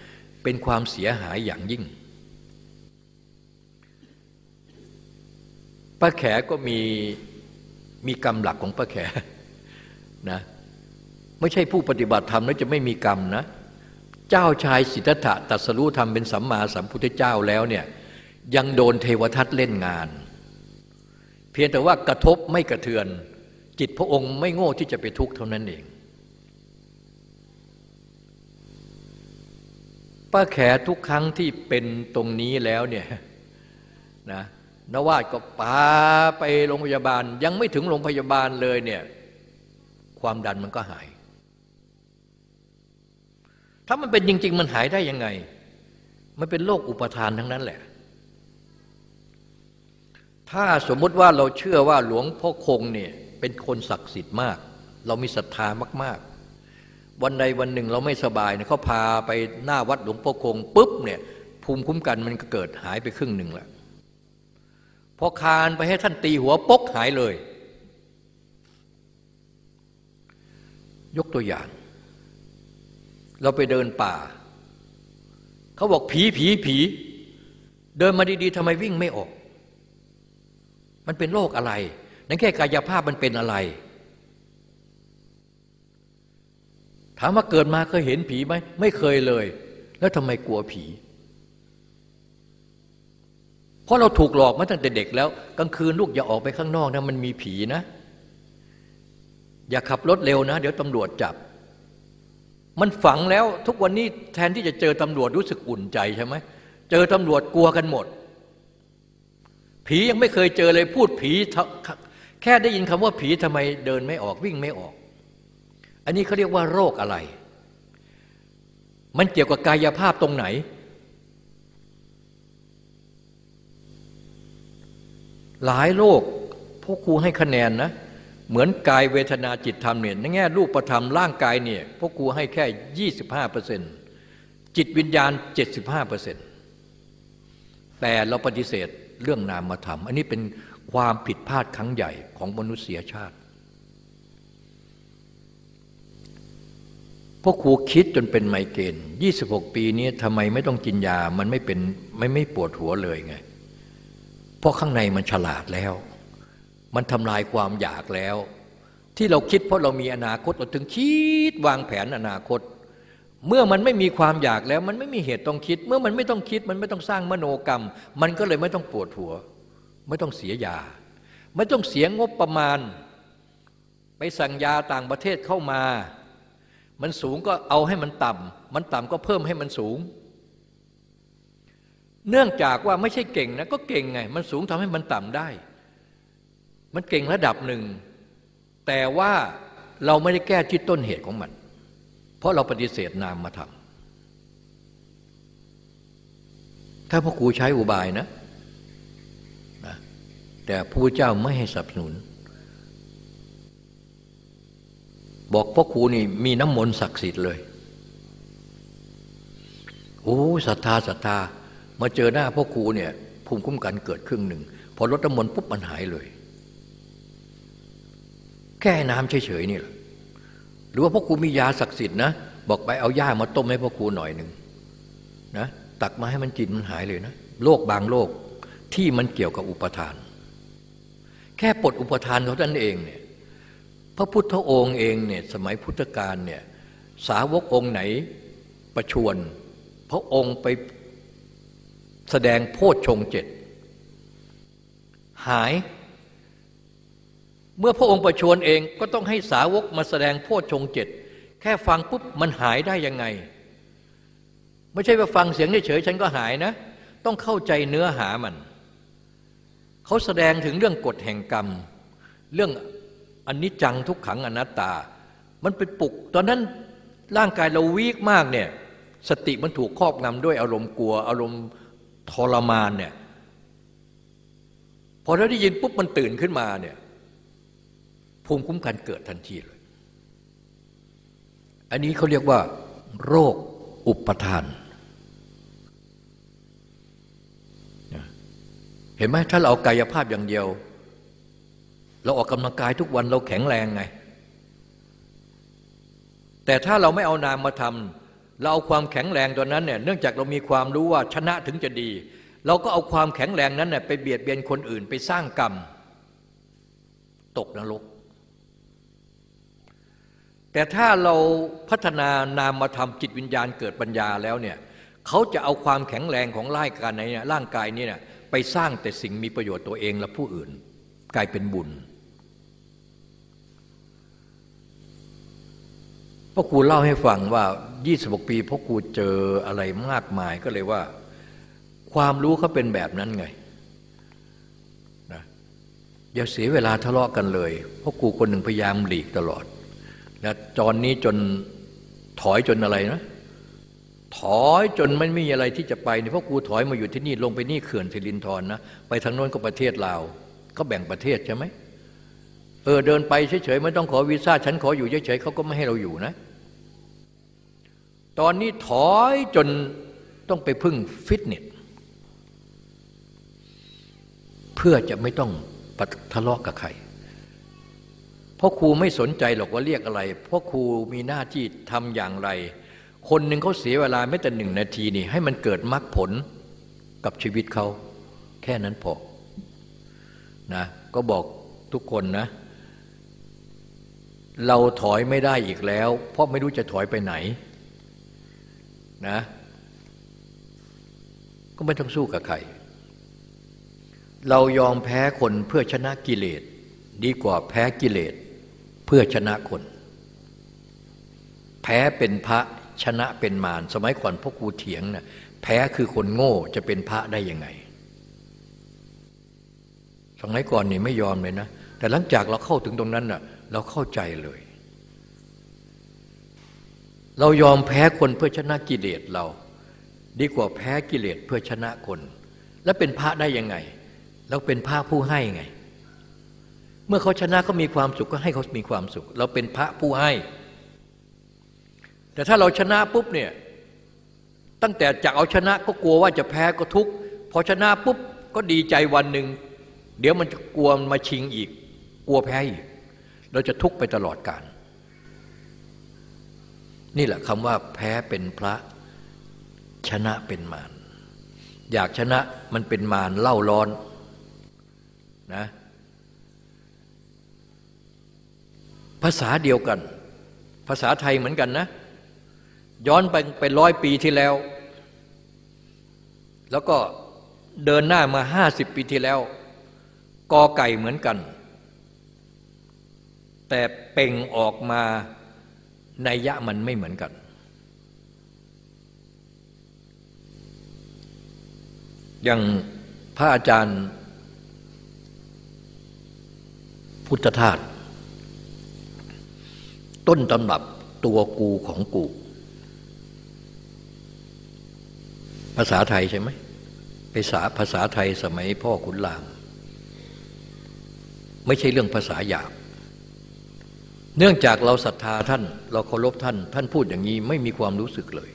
เป็นความเสียหายอย่างยิ่ง ป้าแขก็มีมีกรรมหลักของป้าแขนะไม่ใช่ผู้ปฏิบัติธรรมแล้วจะไม่มีกรรมนะ เจ้าชายสิทธัตถะตัสรู้ธรรมเป็นสัมมาสัมพุทธเจ้าแล้วเนี่ยยังโดนเทวทัตเล่นงาน เพียงแต่ว่ากระทบไม่กระเทือน จิตพระองค์ไม่โง่ที่จะไปทุกข์เท่านั้นเองป้าแขทุกครั้งที่เป็นตรงนี้แล้วเนี่ยนะ นวาดก็พาไปโรงพยาบาล ยังไม่ถึงโรงพยาบาลเลยเนี่ยความดันมันก็หาย ถ้ามันเป็นจริง ๆ มันหายได้ยังไง มันเป็นโรคอุปทานทั้งนั้นแหละ ถ้าสมมติว่าเราเชื่อว่าหลวงพ่อคงเนี่ยเป็นคนศักดิ์สิทธิ์มาก เรามีศรัทธามาก ๆ วันใดวันหนึ่งเราไม่สบายเนี่ยเขาพาไปหน้าวัดหลวงพ่อคงปุ๊บเนี่ยภูมิคุ้มกันมันก็เกิดหายไปครึ่งหนึ่งแล้ว พอคานไปให้ท่านตีหัวปกหายเลย ยกตัวอย่าง เราไปเดินป่า เขาบอกผีผีผี เดินมาดีๆทำไมวิ่งไม่ออก มันเป็นโรคอะไร นั่นแค่กายภาพมันเป็นอะไร ถามว่าเกิดมาเคยเห็นผีไหม ไม่เคยเลย แล้วทำไมกลัวผี เพราะเราถูกหลอกมาตั้งแต่เด็กแล้ว กลางคืนลูกอย่าออกไปข้างนอกนะมันมีผีนะ อย่าขับรถเร็วนะ เดี๋ยวตำรวจจับ มันฝังแล้วทุกวันนี้แทนที่จะเจอตำรวจรู้สึกอุ่นใจใช่ไหมเจอตำรวจกลัวกันหมด ผียังไม่เคยเจอเลยพูดผี แค่ได้ยินคำว่าผีทำไมเดินไม่ออกวิ่งไม่ออก อันนี้เขาเรียกว่าโรคอะไร มันเกี่ยวกับกายภาพตรงไหน หลายโลกพวกครูให้คะแนนนะเหมือนกายเวทนาจิตธรรมเนี่ยในแง่รูปธรรมร่างกายเนี่ยพวกครูให้แค่ยี่สิบห้าเปอร์เ25%จิตวิญญาณเจ็ดสิบห้าเปอร์เซ็นตแต่เราปฏิเสธเรื่องนามธรรมาอันนี้เป็นความผิดพลาดครั้งใหญ่ของมนุษยชาติ พวกครูคิดจนเป็นไมเกรน26 ปีนี้ทำไมไม่ต้องกินยา มันไม่เป็นไม่ไม่ปวดหัวเลยไง เพราะข้างในมันฉลาดแล้ว มันทำลายความอยากแล้ว ที่เราคิดเพราะเรามีอนาคตเราถึงคิดวางแผนอนาคต เมื่อมันไม่มีความอยากแล้ว มันไม่มีเหตุต้องคิด เมื่อมันไม่ต้องคิดมันไม่ต้องสร้างมโนกรรม มันก็เลยไม่ต้องปวดหัว ไม่ต้องเสียยา ไม่ต้องเสียงบประมาณ ไปสั่งยาต่างประเทศเข้ามา มันสูงก็เอาให้มันต่ำมันต่ำก็เพิ่มให้มันสูง เนื่องจากว่าไม่ใช่เก่งนะก็เก่งไง มันสูงทำให้มันต่ำได้ มันเก่งระดับหนึ่ง แต่ว่าเราไม่ได้แก้ที่ต้นเหตุของมัน เพราะเราปฏิเสธนามมาทำถ้าพ่อครูใช้อุบายนะนะ แต่พระเจ้าไม่ให้สนับสนุน บอกพ่อครูนี่มีน้ำมนต์ศักดิ์สิทธิ์เลยโอ้ศรัทธาศรัทธา มาเจอหน้าพ่อครูเนี่ยภูมิคุ้มกันเกิดครึ่งหนึ่ง พอลดน้ำมนต์ปุ๊บมันหายเลย แค่น้ำเฉยๆนี่แหละหรือว่าพ่อครูมียาศักดิ์สิทธิ์นะบอกไปเอาย่ามาต้มให้พ่อครูหน่อยหนึ่งนะตักมาให้มันกินมันหายเลยนะโรคบางโรคที่มันเกี่ยวกับอุปทาน แค่ปลดอุปทานเขาท่านเองเนี่ยพระพุทธองค์เองเนี่ยสมัยพุทธกาลเนี่ยสาวกองค์ไหนประชวน พระองค์ไป แสดงโพชฌงเจ็ดหาย เมื่อพระองค์ประชวนเองก็ต้องให้สาวกมาแสดงโพชฌงเจ็ดแค่ฟังปุ๊บมันหายได้ยังไง ไม่ใช่ว่าฟังเสียงเฉยฉันก็หายนะ ต้องเข้าใจเนื้อหามัน เขาแสดงถึงเรื่องกฎแห่งกรรม เรื่องอนนี้จังทุกขังอนัตตา มันไปปลุก ตอนนั้นร่างกายเราวีกมากเนี่ยสติมันถูกครอบงำด้วยอารมณ์กลัว อารมณ์ ทรมานเนี่ยพอเราได้ยินปุ๊บมันตื่นขึ้นมาเนี่ยภูมิคุ้มกันเกิดทันทีเลย อันนี้เขาเรียกว่า โรคอุปทาน เห็นไหมถ้าเราเอากายภาพอย่างเดียว เราออกกำลังกายทุกวันเราแข็งแรงไง แต่ถ้าเราไม่เอานามมาทำ เราเอาความแข็งแรงตัวนั้นเนี่ยเนื่องจากเรามีความรู้ว่าชนะถึงจะดี เราก็เอาความแข็งแรงนั้นเนี่ยไปเบียดเบียนคนอื่นไปสร้างกรรม ตกนรก แต่ถ้าเราพัฒนานามมาทำจิตวิญญาณเกิดปัญญาแล้วเนี่ยเขาจะเอาความแข็งแรงของร่างกายในร่างกายนี้เนี่ยไปสร้างแต่สิ่งมีประโยชน์ตัวเองและผู้อื่น กลายเป็นบุญ พ่อครูเล่าให้ฟังว่า 26 ปีพ่อครูเจออะไรมากมายก็เลยว่า ความรู้เขาเป็นแบบนั้นไงนะอย่าเสียเวลาทะเลาะกันเลยพ่อครูคนหนึ่งพยายามหลีกตลอดนะจอนนี้จนถอยจนอะไรนะถอยจนไม่มีอะไรที่จะไปเนี่ยพ่อครูถอยมาอยู่ที่นี่ลงไปนี่เขื่อนสิรินทรนะไปทางโน้นก็ประเทศลาวเขาแบ่งประเทศใช่ไหม เออเดินไปเฉยๆไม่ต้องขอวีซ่า ฉันขออยู่เฉยๆเขาก็ไม่ให้เราอยู่นะ ตอนนี้ถอยจนต้องไปพึ่งฟิตเนสเพื่อจะไม่ต้องทะเลาะกับใครเพราะครูไม่สนใจหรอกว่าเรียกอะไร เพราะครูมีหน้าที่ทำอย่างไร คนหนึ่งเขาเสียเวลาไม่แต่หนึ่งนาทีนี่ ให้มันเกิดมรรคผลกับชีวิตเขา แค่นั้นพอนะก็บอกทุกคนนะ เราถอยไม่ได้อีกแล้ว เพราะไม่รู้จะถอยไปไหนนะก็ไม่ต้องสู้กับใคร เรายอมแพ้คนเพื่อชนะกิเลส ดีกว่าแพ้กิเลส เพื่อชนะคน แพ้เป็นพระชนะเป็นมารสมัยก่อนพวกกูเถียงนะ่ะแพ้คือคนโง่จะเป็นพระได้ยังไงสมัยก่อนนี่ไม่ยอมเลยนะ แต่หลังจากเราเข้าถึงตรงนั้นน่ะ เราเข้าใจเลย เรายอมแพ้คนเพื่อชนะกิเลสเรา ดีกว่าแพ้กิเลสเพื่อชนะคน แล้วเป็นพระได้ยังไง เราเป็นพระผู้ให้ไง เมื่อเขาชนะเขามีความสุขก็ให้เขามีความสุข เราเป็นพระผู้ให้ แต่ถ้าเราชนะปุ๊บเนี่ยตั้งแต่จะเอาชนะก็กลัวว่าจะแพ้ก็ทุกข์พอชนะปุ๊บก็ดีใจวันหนึ่งเดี๋ยวมันจะกลัวมาชิงอีก กลัวแพ้อีก เราจะทุกข์ไปตลอดกาลนี่แหละคำว่าแพ้เป็นพระชนะเป็นมารอยากชนะมันเป็นมารเล่าร้อนนะภาษาเดียวกัน ภาษาไทยเหมือนกันนะ ย้อนไปเป็นร้อยปีที่แล้ว แล้วก็เดินหน้ามาห้าสิบปีที่แล้วกอไก่เหมือนกัน แต่เป่งออกมาในยะมันไม่เหมือนกัน อย่างพระอาจารย์ พุทธทาสต้นตำรับตัวกูของกู ภาษาไทยใช่ไหมภาษาภาษาไทยสมัยพ่อขุนราม ไม่ใช่เรื่องภาษาหยาบ เนื่องจากเราศรัทธาท่าน เราเคารพท่าน ท่านพูดอย่างนี้ไม่มีความรู้สึกเลย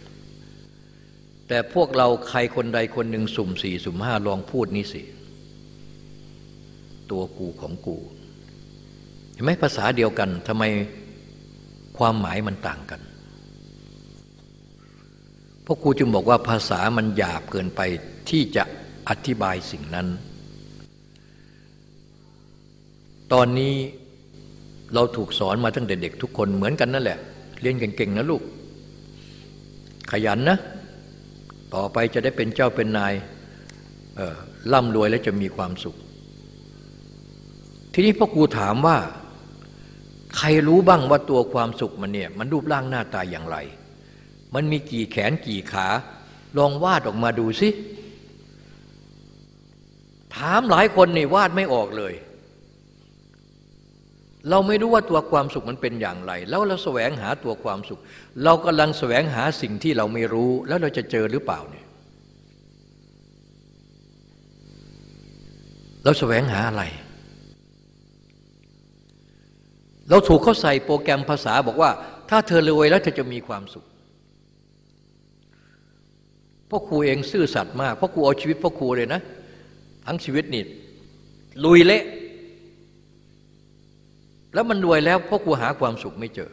แต่พวกเราใครคนใดคนหนึ่งสุ่มสี่สุ่มห้าลองพูดนี้สิ ตัวกูของกูเห็นไหมภาษาเดียวกันทำไมความหมายมันต่างกันพราะครูจึงบอกว่าภาษามันหยาบเกินไปที่จะอธิบายสิ่งนั้น ตอนนี้ เราถูกสอนมาตั้งแต่เด็กทุกคนเหมือนกันนั่นแหละ เรียนเก่งๆนะลูก ขยันนะ ต่อไปจะได้เป็นเจ้าเป็นนายร่ำรวยและจะมีความสุข ทีนี้พ่อครูถามว่า ใครรู้บ้างว่าตัวความสุขมันเนี่ย มันรูปร่างหน้าตาอย่างไร มันมีกี่แขนกี่ขา ลองวาดออกมาดูสิถามหลายคนนี่วาดไม่ออกเลย เราไม่รู้ว่าตัวความสุขมันเป็นอย่างไร แล้วเราแสวงหาตัวความสุข เรากำลังแสวงหาสิ่งที่เราไม่รู้ แล้วเราจะเจอหรือเปล่าเนี่ยเราแสวงหาอะไร เราถูกเขาใส่โปรแกรมภาษาบอกว่า ถ้าเธอรวยแล้วเธอจะมีความสุขพ่อครูเองซื่อสัตย์มากพ่อครูเอาชีวิตพ่อครูเลยนะ ทั้งชีวิตนี่ลุยเละ แล้วมันรวยแล้วพ่อครูหาความสุขไม่เจอ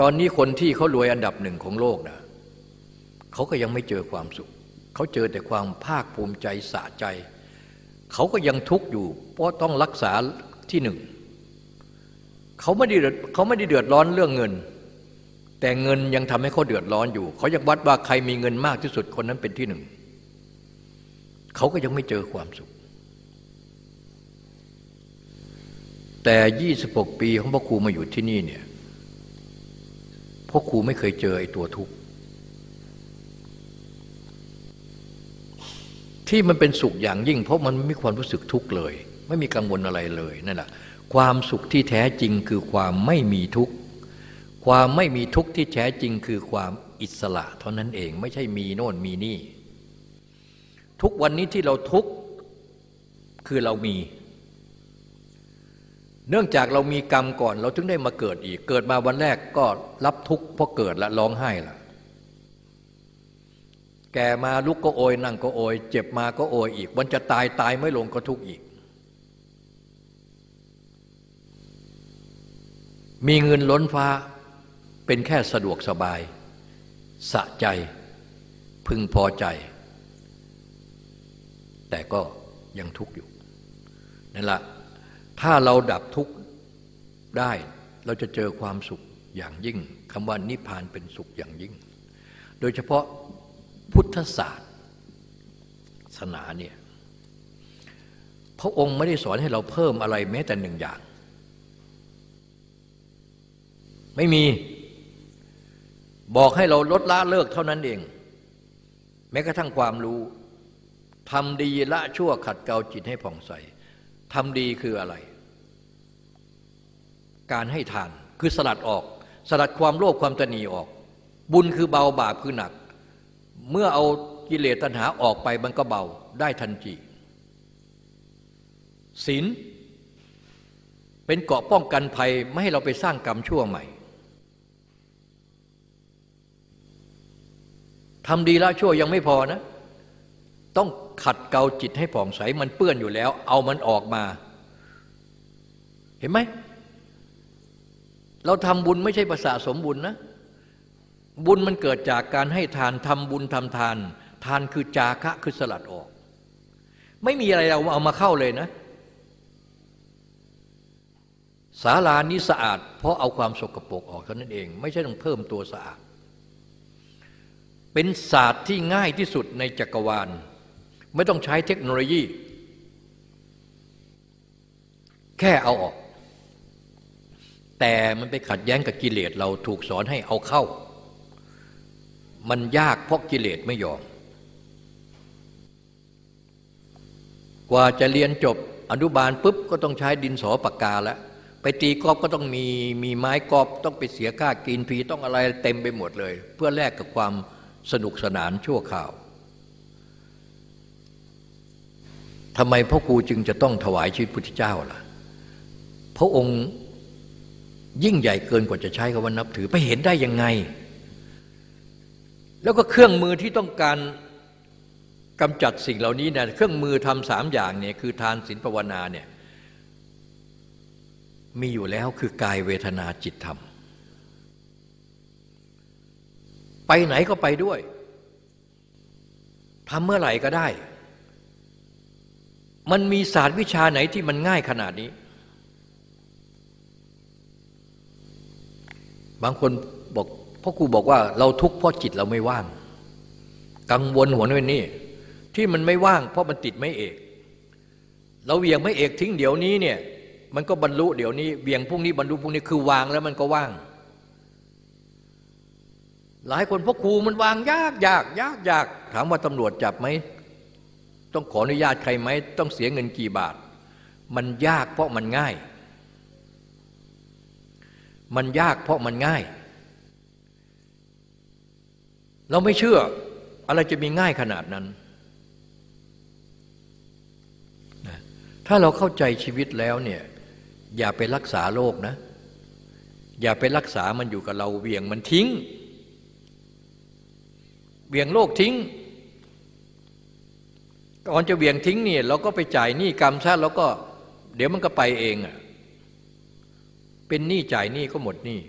ตอนนี้คนที่เขารวยอันดับหนึ่งของโลกนะเขาก็ยังไม่เจอความสุข เขาเจอแต่ความภาคภูมิใจสะใจ เขาก็ยังทุกข์อยู่ เพราะต้องรักษาที่หนึ่งเขาไม่ได้เขาไม่ได้เดือดร้อนเรื่องเงิน แต่เงินยังทำให้เขาเดือดร้อนอยู่ เขายังวัดว่าใครมีเงินมากที่สุดคนนั้นเป็นที่หนึ่ง เขาก็ยังไม่เจอความสุข แต่ยี่สิบกปีของพ่อครูมาอยู่ที่นี่เนี่ยพ่อครูไม่เคยเจอไอ้ตัวทุกข์ที่มันเป็นสุขอย่างยิ่ง เพราะมันไม่มีความรู้สึกทุกข์เลย ไม่มีกังวลอะไรเลยนั่นแหละความสุขที่แท้จริงคือความไม่มีทุกข์ความไม่มีทุกข์ที่แท้จริงคือความอิสระ เท่านั้นเองไม่ใช่มีโน่นมีนี่ ทุกวันนี้ที่เราทุกข์คือเรามี เนื่องจากเรามีกรรมก่อน เราถึงได้มาเกิดอีก เกิดมาวันแรกก็รับทุกข์เพราะเกิดและร้องไห้ละแก่มาลุกก็โอยนั่งก็โอย เจ็บมาก็โอยอีก วันจะตายตายไม่ลงก็ทุกข์อีก มีเงินล้นฟ้าเป็นแค่สะดวกสบาย สะใจ พึงพอใจ แต่ก็ยังทุกข์อยู่นั่นละ ถ้าเราดับทุกข์ได้เราจะเจอความสุขอย่างยิ่งคำว่านิพพานเป็นสุขอย่างยิ่ง โดยเฉพาะพุทธศาสตร์ศาสนาเนี่ยพระองค์ไม่ได้สอนให้เราเพิ่มอะไรแม้แต่หนึ่งอย่าง ไม่มีบอกให้เราลดละเลิกเท่านั้นเอง แม้กระทั่งความรู้ทำดีละชั่วขัดเกลาจิตให้ผ่องใส ทำดีคืออะไร การให้ทานคือสลัดออก สลัดความโลภความตนีออก บุญคือเบาบาปคือหนัก เมื่อเอากิเลสตัณหาออกไปมันก็เบาได้ทันทีศีลเป็นเกาะป้องกันภัยไม่ให้เราไปสร้างกรรมชั่วใหม่ทำดีละชั่วยังไม่พอนะ ต้อง ขัดเกลาจิตให้ผ่องใสมันเปื้อนอยู่แล้ว เอามันออกมา เห็นไหม เราทำบุญไม่ใช่ภาษาสมบุญนะ บุญมันเกิดจากการให้ทานทำบุญทำทาน ทานคือจาคะคือสลัดออก ไม่มีอะไรเราเอามาเข้าเลยนะศาลานี้สะอาด เพราะเอาความสกปรกออกเท่านั้นเอง ไม่ใช่ต้องเพิ่มตัวสะอาด เป็นศาสตร์ที่ง่ายที่สุดในจักรวาล ไม่ต้องใช้เทคโนโลยี แค่เอาออก แต่มันไปขัดแย้งกับกิเลสเราถูกสอนให้เอาเข้า มันยากเพราะกิเลสไม่ยอม กว่าจะเรียนจบอนุบาลปุ๊บก็ต้องใช้ดินสอปากกาแล้วไปตีกอบก็ต้องมีมีไม้กอบต้องไปเสียค่ากินฟรีต้องอะไรเต็มไปหมดเลย เพื่อแลกกับความสนุกสนานชั่วข่าว ทำไมพ่อครูจึงจะต้องถวายชีวิตพุทธเจ้าล่ะ พระองค์ยิ่งใหญ่เกินกว่าจะใช้คำว่านับถือไปเห็นได้ยังไง แล้วก็เครื่องมือที่ต้องการกำจัดสิ่งเหล่านี้เนี่ยเครื่องมือทำสามอย่างเนี่ยคือทานศีลภาวนาเนี่ยมีอยู่แล้วคือกายเวทนาจิตธรรม ไปไหนก็ไปด้วยทำเมื่อไหร่ก็ได้ มันมีศาสตร์วิชาไหนที่มันง่ายขนาดนี้ บางคนบอกพ่อครูบอกว่าเราทุกข์เพราะจิตเราไม่ว่าง กังวลหัวนี่นี่ที่มันไม่ว่าง เพราะมันติดไม่เอก เราเวียงไม่เอกทิ้งเดี๋ยวนี้เนี่ย มันก็บรรลุเดี๋ยวนี้เบี่ยงพรุ่งนี้บรรลุพรุ่งนี้คือวางแล้วมันก็ว่าง หลายคนพวกครูมันวางยากยากยากยากถามว่าตำรวจจับไหม ต้องขออนุญาตใครไหมต้องเสียเงินกี่บาท มันยากเพราะมันง่าย มันยากเพราะมันง่าย เราไม่เชื่ออะไรจะมีง่ายขนาดนั้น ถ้าเราเข้าใจชีวิตแล้วเนี่ยอย่าไปรักษาโรคนะ อย่าไปรักษามันอยู่กับเราเวียงมันทิ้ง เวียงโรคทิ้ง ก่อนจะเวียงทิ้งเนี่ยเราก็ไปจ่ายหนี้กรรมซะแล้วก็ เดี๋ยวมันก็ไปเองอะเป็นหนี้จ่ายหนี้ก็หมดหนี้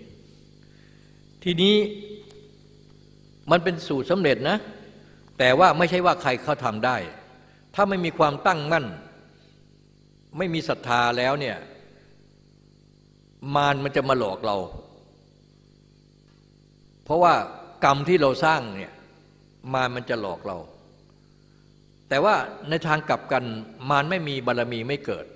ทีนี้มันเป็นสูตรสำเร็จนะ แต่ว่าไม่ใช่ว่าใครเขาทำได้ ถ้าไม่มีความตั้งมั่น ไม่มีศรัทธาแล้วเนี่ยมารมันจะมาหลอกเรา เพราะว่ากรรมที่เราสร้างเนี่ยมารมันจะหลอกเรา แต่ว่าในทางกลับกันมารไม่มีบารรมีไม่เกิด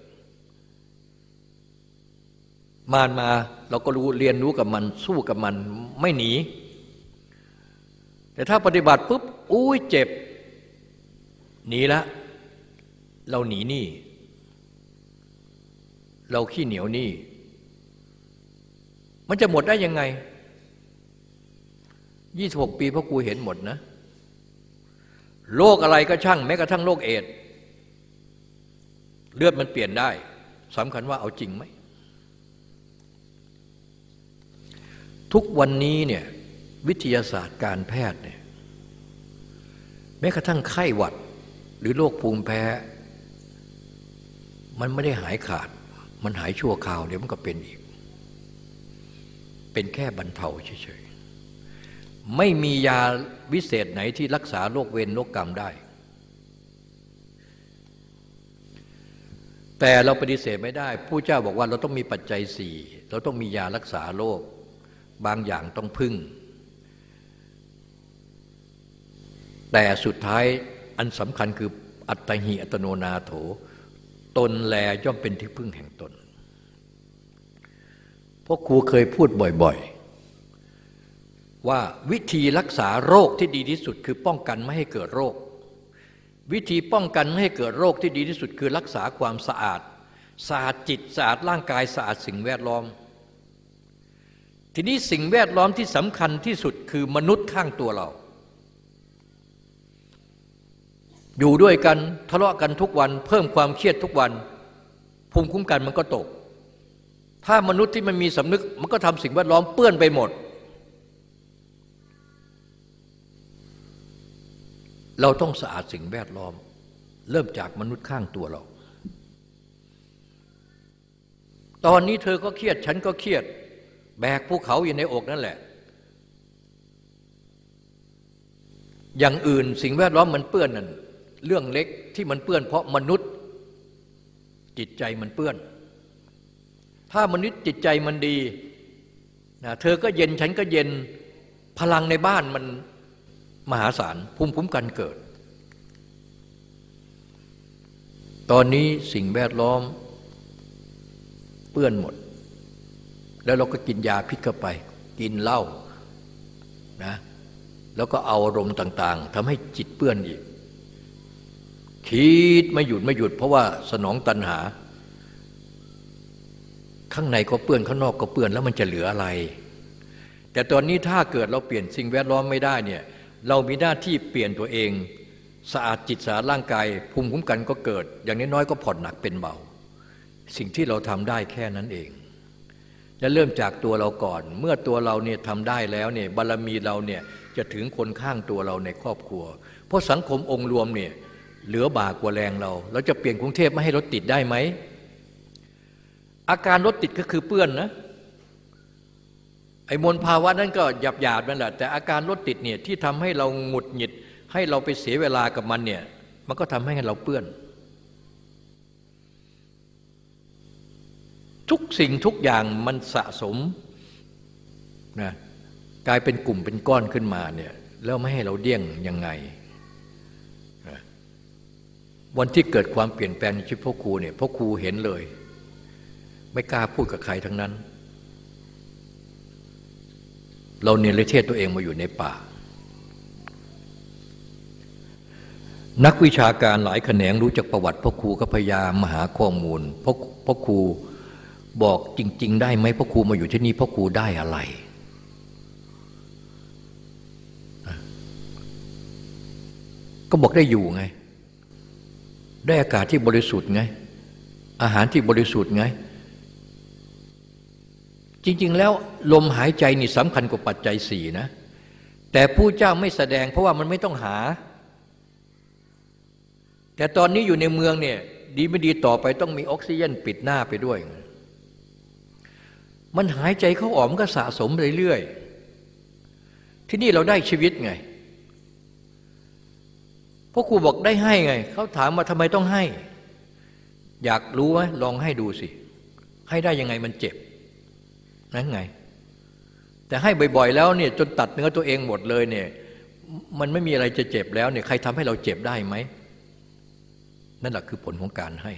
มารมาเราก็รู้เรียนรู้กับมัน สู้กับมันไม่หนี แต่ถ้าปฏิบัติปุ๊บอุ้ยเจ็บ หนีละเราหนีนี่เราขี้เหนียวนี่มันจะหมดได้ยังไงยี่สิบหกปีพ่อครูเห็นหมดนะ โรคอะไรก็ช่างแม้กระทั่งโรคเอดเลือดมันเปลี่ยนได้สำคัญว่าเอาจริงไหม ทุกวันนี้เนี่ยวิทยาศาสตร์การแพทย์เนี่ยแม้กระทั่งไข้หวัดหรือโรคภูมิแพ้ มันไม่ได้หายขาด มันหายชั่วคราวเดี๋ยวมันก็เป็นอีก เป็นแค่บรรเทาเฉย ไม่มียาวิเศษไหนที่รักษาโรคเวรโรคกรรมได้ แต่เราปฏิเสธไม่ได้ผู้เจ้าบอกว่าเราต้องมีปัจจัยสี่เราต้องมียารักษาโรคบางอย่างต้องพึ่ง แต่สุดท้ายอันสำคัญคืออัตหิอัตโนนาโถ ตนแลย่อมเป็นที่พึ่งแห่งตนพราะครูเคยพูดบ่อย ๆ ว่าวิธีรักษาโรคที่ดีที่สุด คือป้องกันไม่ให้เกิดโรค วิธีป้องกันไม่ให้เกิดโรคที่ดีที่สุด คือรักษาความสะอาดสะอาดจิตสะอาดร่างกายสะอาดสิ่งแวดล้อม ทีนี้สิ่งแวดล้อมที่สำคัญที่สุดคือมนุษย์ข้างตัวเรา อยู่ด้วยกันทะเลาะกันทุกวัน เพิ่มความเครียดทุกวัน ภูมิคุ้มกันมันก็ตก ถ้ามนุษย์ที่มันมีสำนึกมันก็ทำสิ่งแวดล้อมเปื้อนไปหมด เราต้องสะอาดสิ่งแวดล้อม เริ่มจากมนุษย์ข้างตัวเรา ตอนนี้เธอก็เครียดฉันก็เครียด แบกภูเขาอยู่ในอกนั่นแหละ อย่างอื่นสิ่งแวดล้อมมันเปื้อนนั่นเรื่องเล็กที่มันเปื้อน เพราะมนุษย์จิตใจมันเปื้อน ถ้ามนุษย์จิตใจมันดีนะเธอก็เย็นฉันก็เย็นพลังในบ้านมัน มหาศาลภูมิคุ้มกันเกิด ตอนนี้สิ่งแวดล้อมเปื้อนหมด แล้วเราก็กินยาพิษเข้าไป กินเหล้านะแล้วก็เอาอารมณ์ต่าง ๆทำให้จิตเปื้อนอีก คิดไม่หยุดไม่หยุด เพราะว่าสนองตัณหา ข้างในก็เปื้อนข้างนอกก็เปื้อนแล้วมันจะเหลืออะไร แต่ตอนนี้ถ้าเกิดเราเปลี่ยนสิ่งแวดล้อมไม่ได้เนี่ย เรามีหน้าที่เปลี่ยนตัวเอง สะอาดจิตสะอาดร่างกาย ภูมิคุ้มกันก็เกิด อย่างน้อยๆก็ผ่อนหนักเป็นเบา สิ่งที่เราทำได้แค่นั้นเอง และเริ่มจากตัวเราก่อน เมื่อตัวเราเนี่ยทำได้แล้วเนี่ยบารรมีเราเนี่ยจะถึงคนข้างตัวเราในครอบครัว เพราะสังคมองค์รวมเนี่ยเหลือบากกว่าแรงเรา เราจะเปลี่ยนกรุงเทพไม่ให้รถติดได้ไหมอาการรถติดก็คือเปื้อนนะ ไอ้มลภาวะนั้นก็หยาบหยาบนั่นแหละแต่อาการรถติดเนี่ยที่ทำให้เราหงุดหงิด ให้เราไปเสียเวลากับมันเนี่ยมันก็ทำให้เราเปื้อน ทุกสิ่งทุกอย่างมันสะสมนะกลายเป็นกลุ่มเป็นก้อนขึ้นมาเนี่ยแล้วไม่ให้เราเดี้ยงยังไง วันที่เกิดความเปลี่ยนแปลงในชีวิตพ่อครูเนี่ยพ่อครูเห็นเลย ไม่กล้าพูดกับใครทั้งนั้น เราเนรเทศตัวเองมาอยู่ในป่า นักวิชาการหลายแขนงรู้จักประวัติพ่อครูก็พยายามมาหาข้อมูลพ่อพ่อครูบอกจริง ๆ ได้ไหมพ่อครูมาอยู่ที่นี่พ่อครูได้อะไรก็บอกได้อยู่ไง ได้อากาศที่บริสุทธิ์ไง อาหารที่บริสุทธิ์ไง จริง ๆ แล้วลมหายใจนี่สำคัญกว่าปัจจัยสี่นะ แต่ผู้เจ้าไม่แสดงเพราะว่ามันไม่ต้องหา แต่ตอนนี้อยู่ในเมืองเนี่ยดีไม่ดีต่อไปต้องมีออกซิเจนปิดหน้าไปด้วย มันหายใจเข้าออกมันก็สะสมเรื่อยๆ ที่นี่เราได้ชีวิตไงพราะครูบอกได้ให้ไง เขาถามว่าทำไมต้องให้ อยากรู้ไหมลองให้ดูสิ ให้ได้ยังไงมันเจ็บ นั่นไง แต่ให้บ่อยๆแล้วเนี่ยจนตัดเนื้อตัวเองหมดเลยเนี่ยมันไม่มีอะไรจะเจ็บแล้วเนี่ยใครทำให้เราเจ็บได้ไหม นั่นแหละคือผลของการให้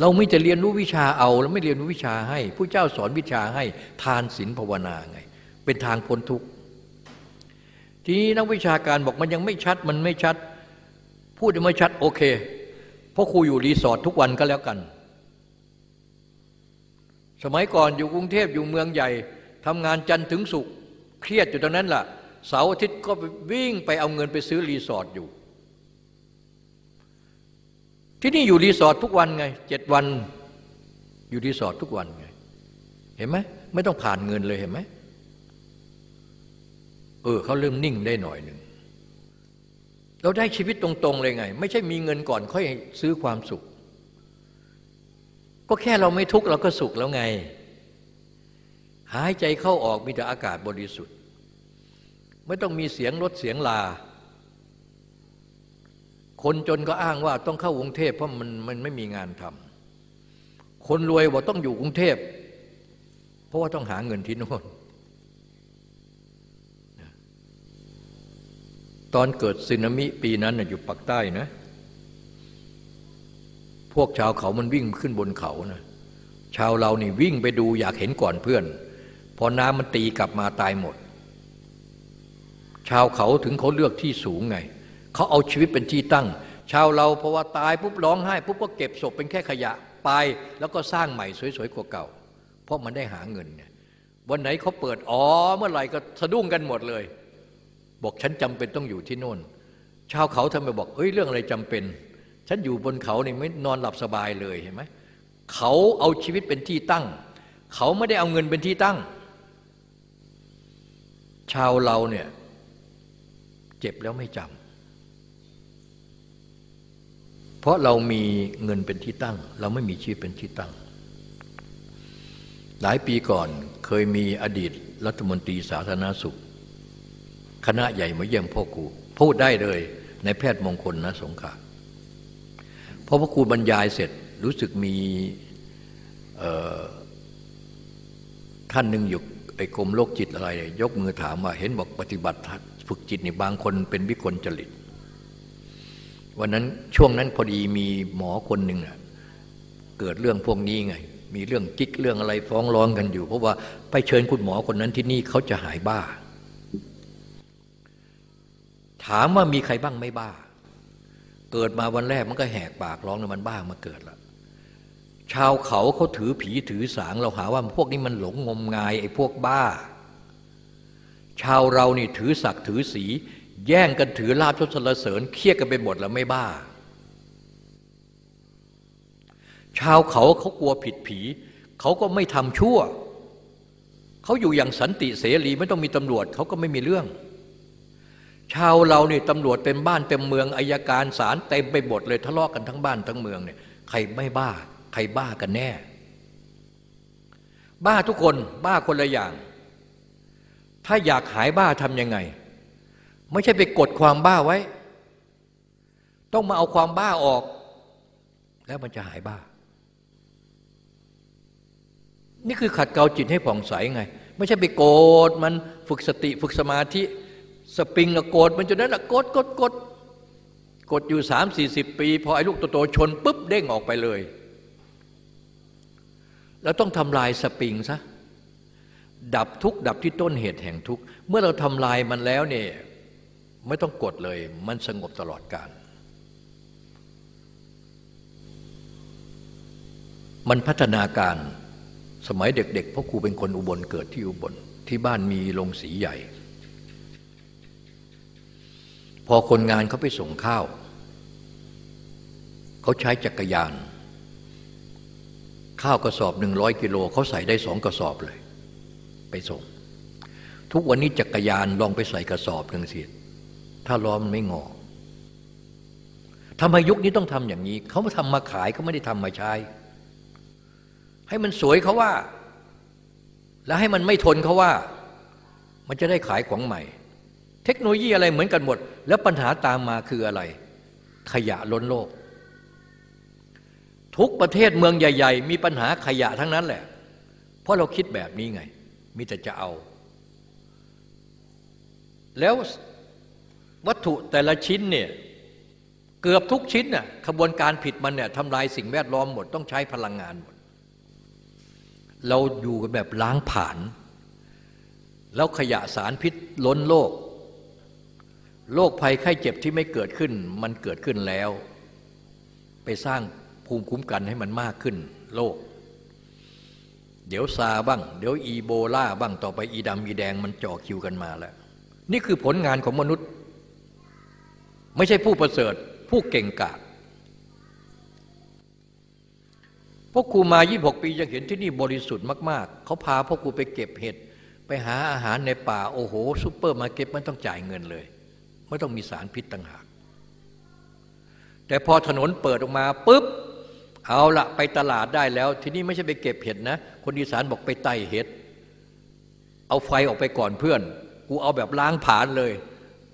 เราไม่จะเรียนรู้วิชาเอาแล้วไม่เรียนรู้วิชาให้พุทธเจ้าสอนวิชาให้ทานศีลภาวนาไง เป็นทางพ้นทุกข์ทีนี้นักวิชาการบอกมันยังไม่ชัดมันไม่ชัด พูดยังไม่ชัดโอเคเพราะครูอยู่รีสอร์ททุกวันก็แล้วกัน สมัยก่อนอยู่กรุงเทพอยู่เมืองใหญ่ทำงานจันทร์ถึงศุกร์เครียดอยู่ตรงนั้นล่ะเสาร์อาทิตย์ก็วิ่งไปเอาเงินไปซื้อรีสอร์ทอยู่ ที่นี่อยู่รีสอร์ททุกวันไงเจ็ดวันอยู่รีสอร์ททุกวันไงเห็นไหมไม่ต้องผ่านเงินเลยเห็นไหมเออเขาเริ่มนิ่งได้หน่อยหนึ่งเราได้ชีวิตตรง ๆ เลยไง ไม่ใช่มีเงินก่อนค่อยซื้อความสุข ก็แค่เราไม่ทุกข์เราก็สุขแล้วไง หายใจเข้าออกมีแต่อากาศบริสุทธิ์ ไม่ต้องมีเสียงรถเสียงลา คนจนก็อ้างว่าต้องเข้ากรุงเทพเพราะมันมันไม่มีงานทำคนรวยบอกต้องอยู่กรุงเทพ เพราะว่าต้องหาเงินที่โน่นตอนเกิดสึนามิปีนั้นอยู่ปักใต้นะ พวกชาวเขามันวิ่งขึ้นบนเขานะชาวเรานี่วิ่งไปดูอยากเห็นก่อนเพื่อน พอน้ำมันตีกลับมาตายหมด ชาวเขาถึงเขาเลือกที่สูงไง เขาเอาชีวิตเป็นที่ตั้ง ชาวเราเพราะว่าตายปุ๊บร้องไห้ปุ๊บก็เก็บศพเป็นแค่ขยะไป แล้วก็สร้างใหม่สวยๆกว่าเก่า เพราะมันได้หาเงินเนี่ยวันไหนเขาเปิดอ๋อเมื่อไหร่ก็สะดุ้งกันหมดเลย บอกฉันจำเป็นต้องอยู่ที่โน่น ชาวเขาทำไมบอกเฮ้ยเรื่องอะไรจำเป็น ฉันอยู่บนเขาเนี่ยไม่นอนหลับสบายเลยเห็นไหมเขาเอาชีวิตเป็นที่ตั้ง เขาไม่ได้เอาเงินเป็นที่ตั้ง ชาวเราเนี่ยเจ็บแล้วไม่จำเพราะเรามีเงินเป็นที่ตั้ง เราไม่มีชีวิตเป็นที่ตั้ง หลายปีก่อนเคยมีอดีตรัฐมนตรีสาธารณสุข คณะใหญ่มาเยี่ยมพ่อครูพูดได้เลยในแพทย์มงคลนะสงขา พอพ่อครูบรรยายเสร็จรู้สึกมีท่านหนึ่งอยู่ไอ้กรมโรคจิตอะไร ยกมือถามว่าเห็นบอกปฏิบัติฝึกจิตนี่บางคนเป็นวิกลจริต วันนั้นช่วงนั้นพอดีมีหมอคนหนึ่งเกิดเรื่องพวกนี้ไง มีเรื่องกิ๊กเรื่องอะไรฟ้องร้องกันอยู่ เพราะว่าไปเชิญคุณหมอคนนั้นที่นี่เขาจะหายบ้า ถามว่ามีใครบ้างไม่บ้า เกิดมาวันแรกมันก็แหกปากร้องนะมันบ้ามาเกิดล้วชาวเขาเขาถือผีถือสางเราหาว่าพวกนี้มันหลงงมงายไอ้พวกบ้า ชาวเรานี่ถือศักดิ์ถือสี แย่งกันถือลาบชดสรเสริญเครียดกันไปหมดแล้วไม่บ้า ชาวเขาเขากลัวผิดผีเขาก็ไม่ทำชั่ว เขาอยู่อย่างสันติเสรีไม่ต้องมีตำรวจเขาก็ไม่มีเรื่อง ชาวเรานี่ตำรวจเต็มบ้านเต็มเมืองอายการศาลเต็มไปหมดเลยทะเลาะกันทั้งบ้านทั้งเมืองเนี่ยใครไม่บ้า ใครบ้ากันแน่ บ้าทุกคนบ้าคนละอย่าง ถ้าอยากหายบ้าทำยังไง ไม่ใช่ไปกดความบ้าไว้ ต้องมาเอาความบ้าออก แล้วมันจะหายบ้า นี่คือขัดเกลาจิตให้ผ่องใสไง ไม่ใช่ไปโกรธมันฝึกสติฝึกสมาธิ สปริงละโกรธมันจนนั้นละกดกดกดกดอยู่สามสี่สิบปี พอไอ้ลูกโตๆชนปุ๊บเด้งออกไปเลยเราต้องทำลายสปริงซะดับทุกดับที่ต้นเหตุแห่งทุกเมื่อเราทำลายมันแล้วเนี่ยไม่ต้องกดเลย มันสงบตลอดกาลมันพัฒนาการสมัยเด็กๆพ่อครูเป็นคนอุบลเกิดที่อุบลที่บ้านมีโรงสีใหญ่ พอคนงานเขาไปส่งข้าว เขาใช้จักรยาน ข้าวกระสอบหนึ่งร้อยกิโลเขาใส่ได้สองกระสอบเลย ไปส่ง ทุกวันนี้จักรยานลองไปใส่กระสอบหนึ่งสิถ้าล้อมันไม่งอทำไมยุคนี้ต้องทำอย่างนี้ เขามาทำมาขายเขาไม่ได้ทำมาใช้ ให้มันสวยเขาว่า แล้วให้มันไม่ทนเขาว่า มันจะได้ขายของใหม่ เทคโนโลยีอะไรเหมือนกันหมด แล้วปัญหาตามมาคืออะไร ขยะล้นโลก ทุกประเทศเมืองใหญ่ ๆ มีปัญหาขยะทั้งนั้นแหละ เพราะเราคิดแบบนี้ไง มีแต่จะเอา แล้ววัตถุแต่ละชิ้นเนี่ยเกือบทุกชิ้นน่ะขบวนการผิดมันเนี่ยทำลายสิ่งแวดล้อมหมดต้องใช้พลังงานหมด เราอยู่กันแบบล้างผ่าน แล้วขยะสารพิษล้นโลก โรคภัยไข้เจ็บที่ไม่เกิดขึ้น มันเกิดขึ้นแล้ว ไปสร้างภูมิคุ้มกันให้มันมากขึ้นโลกเดี๋ยวซาบ้าง เดี๋ยวอีโบลาบ้างต่อไปอีดำอีแดงมันจ่อคิวกันมาแล้ว นี่คือผลงานของมนุษย์ ไม่ใช่ผู้ประเสริฐ ผู้เก่งกาจพ่อครูมา 26 ปียังเห็นที่นี่บริสุทธิ์มากๆ เขาพาพ่อครูไปเก็บเห็ด ไปหาอาหารในป่า โอ้โหซูเปอร์มาร์เก็ตไม่ต้องจ่ายเงินเลย ไม่ต้องมีสารพิษต่างหาก แต่พอถนนเปิดออกมาปุ๊บ เอาละไปตลาดได้แล้ว ทีนี้ไม่ใช่ไปเก็บเห็ดนะ คนอีสานบอกไปไต้เห็ด เอาไฟออกไปก่อนเพื่อน กูเอาแบบล้างผานเลย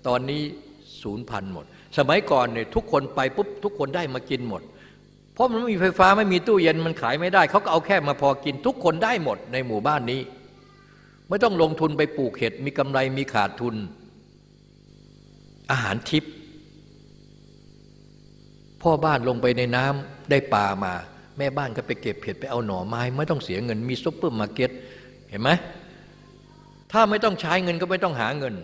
ตอนนี้สูญพันธุ์หมด สมัยก่อนเนี่ยทุกคนไปปุ๊บทุกคนได้มากินหมด เพราะมันไม่มีไฟฟ้าไม่มีตู้เย็นมันขายไม่ได้ เขาก็เอาแค่มาพอกิน ทุกคนได้หมดในหมู่บ้านนี้ ไม่ต้องลงทุนไปปลูกเห็ดมีกำไรมีขาดทุน อาหารทิพย์พ่อบ้านลงไปในน้ำได้ปลามา แม่บ้านก็ไปเก็บเห็ดไปเอาหน่อไม้ ไม่ต้องเสียเงินมีซุปเปอร์มาร์เก็ตเห็นไหมถ้าไม่ต้องใช้เงินก็ไม่ต้องหาเงิน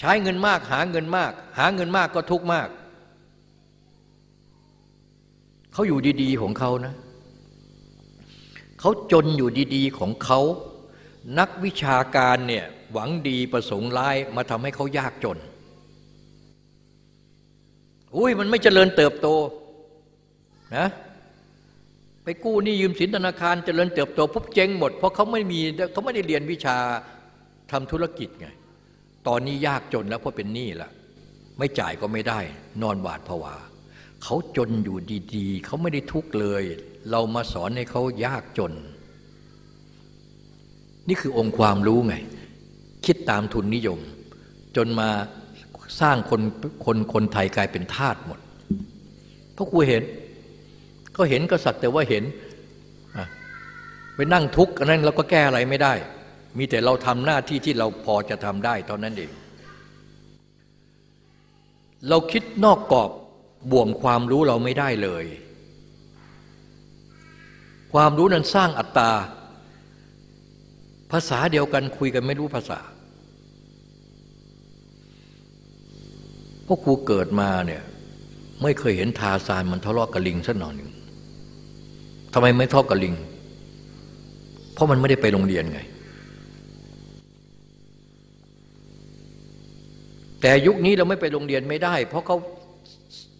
ใช้เงินมากหาเงินมาก หาเงินมากก็ทุกมากเขาอยู่ดีๆของเขานะเขาจนอยู่ดีๆของเขา นักวิชาการเนี่ย หวังดีประสงค์ร้ายมาทำให้เขายากจน อุ้ยมันไม่เจริญเติบโตนะไปกู้หนี้ยืมสินธนาคารเจริญเติบโตพบเจ๊งหมด เพราะเขาไม่มีเขาไม่ได้เรียนวิชาทำธุรกิจไง ตอนนี้ยากจนแล้วเพราะเป็นหนี้ละไม่จ่ายก็ไม่ได้ นอนหวาดผวาเขาจนอยู่ดีๆ เขาไม่ได้ทุกข์เลย เรามาสอนให้เขายากจน นี่คือองค์ความรู้ไง คิดตามทุนนิยม จนมาสร้างคนคนคนไทยกลายเป็นทาสหมดเพราะครูเห็น ก็เห็นก็สักแต่ว่าเห็นไปนั่งทุกข์อันนั้นเราก็แก้อะไรไม่ได้ มีแต่เราทำหน้าที่ที่เราพอจะทำได้ตอนนั้นเอง เราคิดนอกกรอบบ่วงความรู้เราไม่ได้เลย ความรู้นั้นสร้างอัตตา ภาษาเดียวกันคุยกันไม่รู้ภาษา พวกครูเกิดมาเนี่ยไม่เคยเห็นทาซานมันทะเลาะกับลิงสักหน่อยหนึ่งทำไมไม่ทะเลาะกับลิง เพราะมันไม่ได้ไปโรงเรียนไง แต่ยุคนี้เราไม่ไปโรงเรียนไม่ได้ เพราะเขา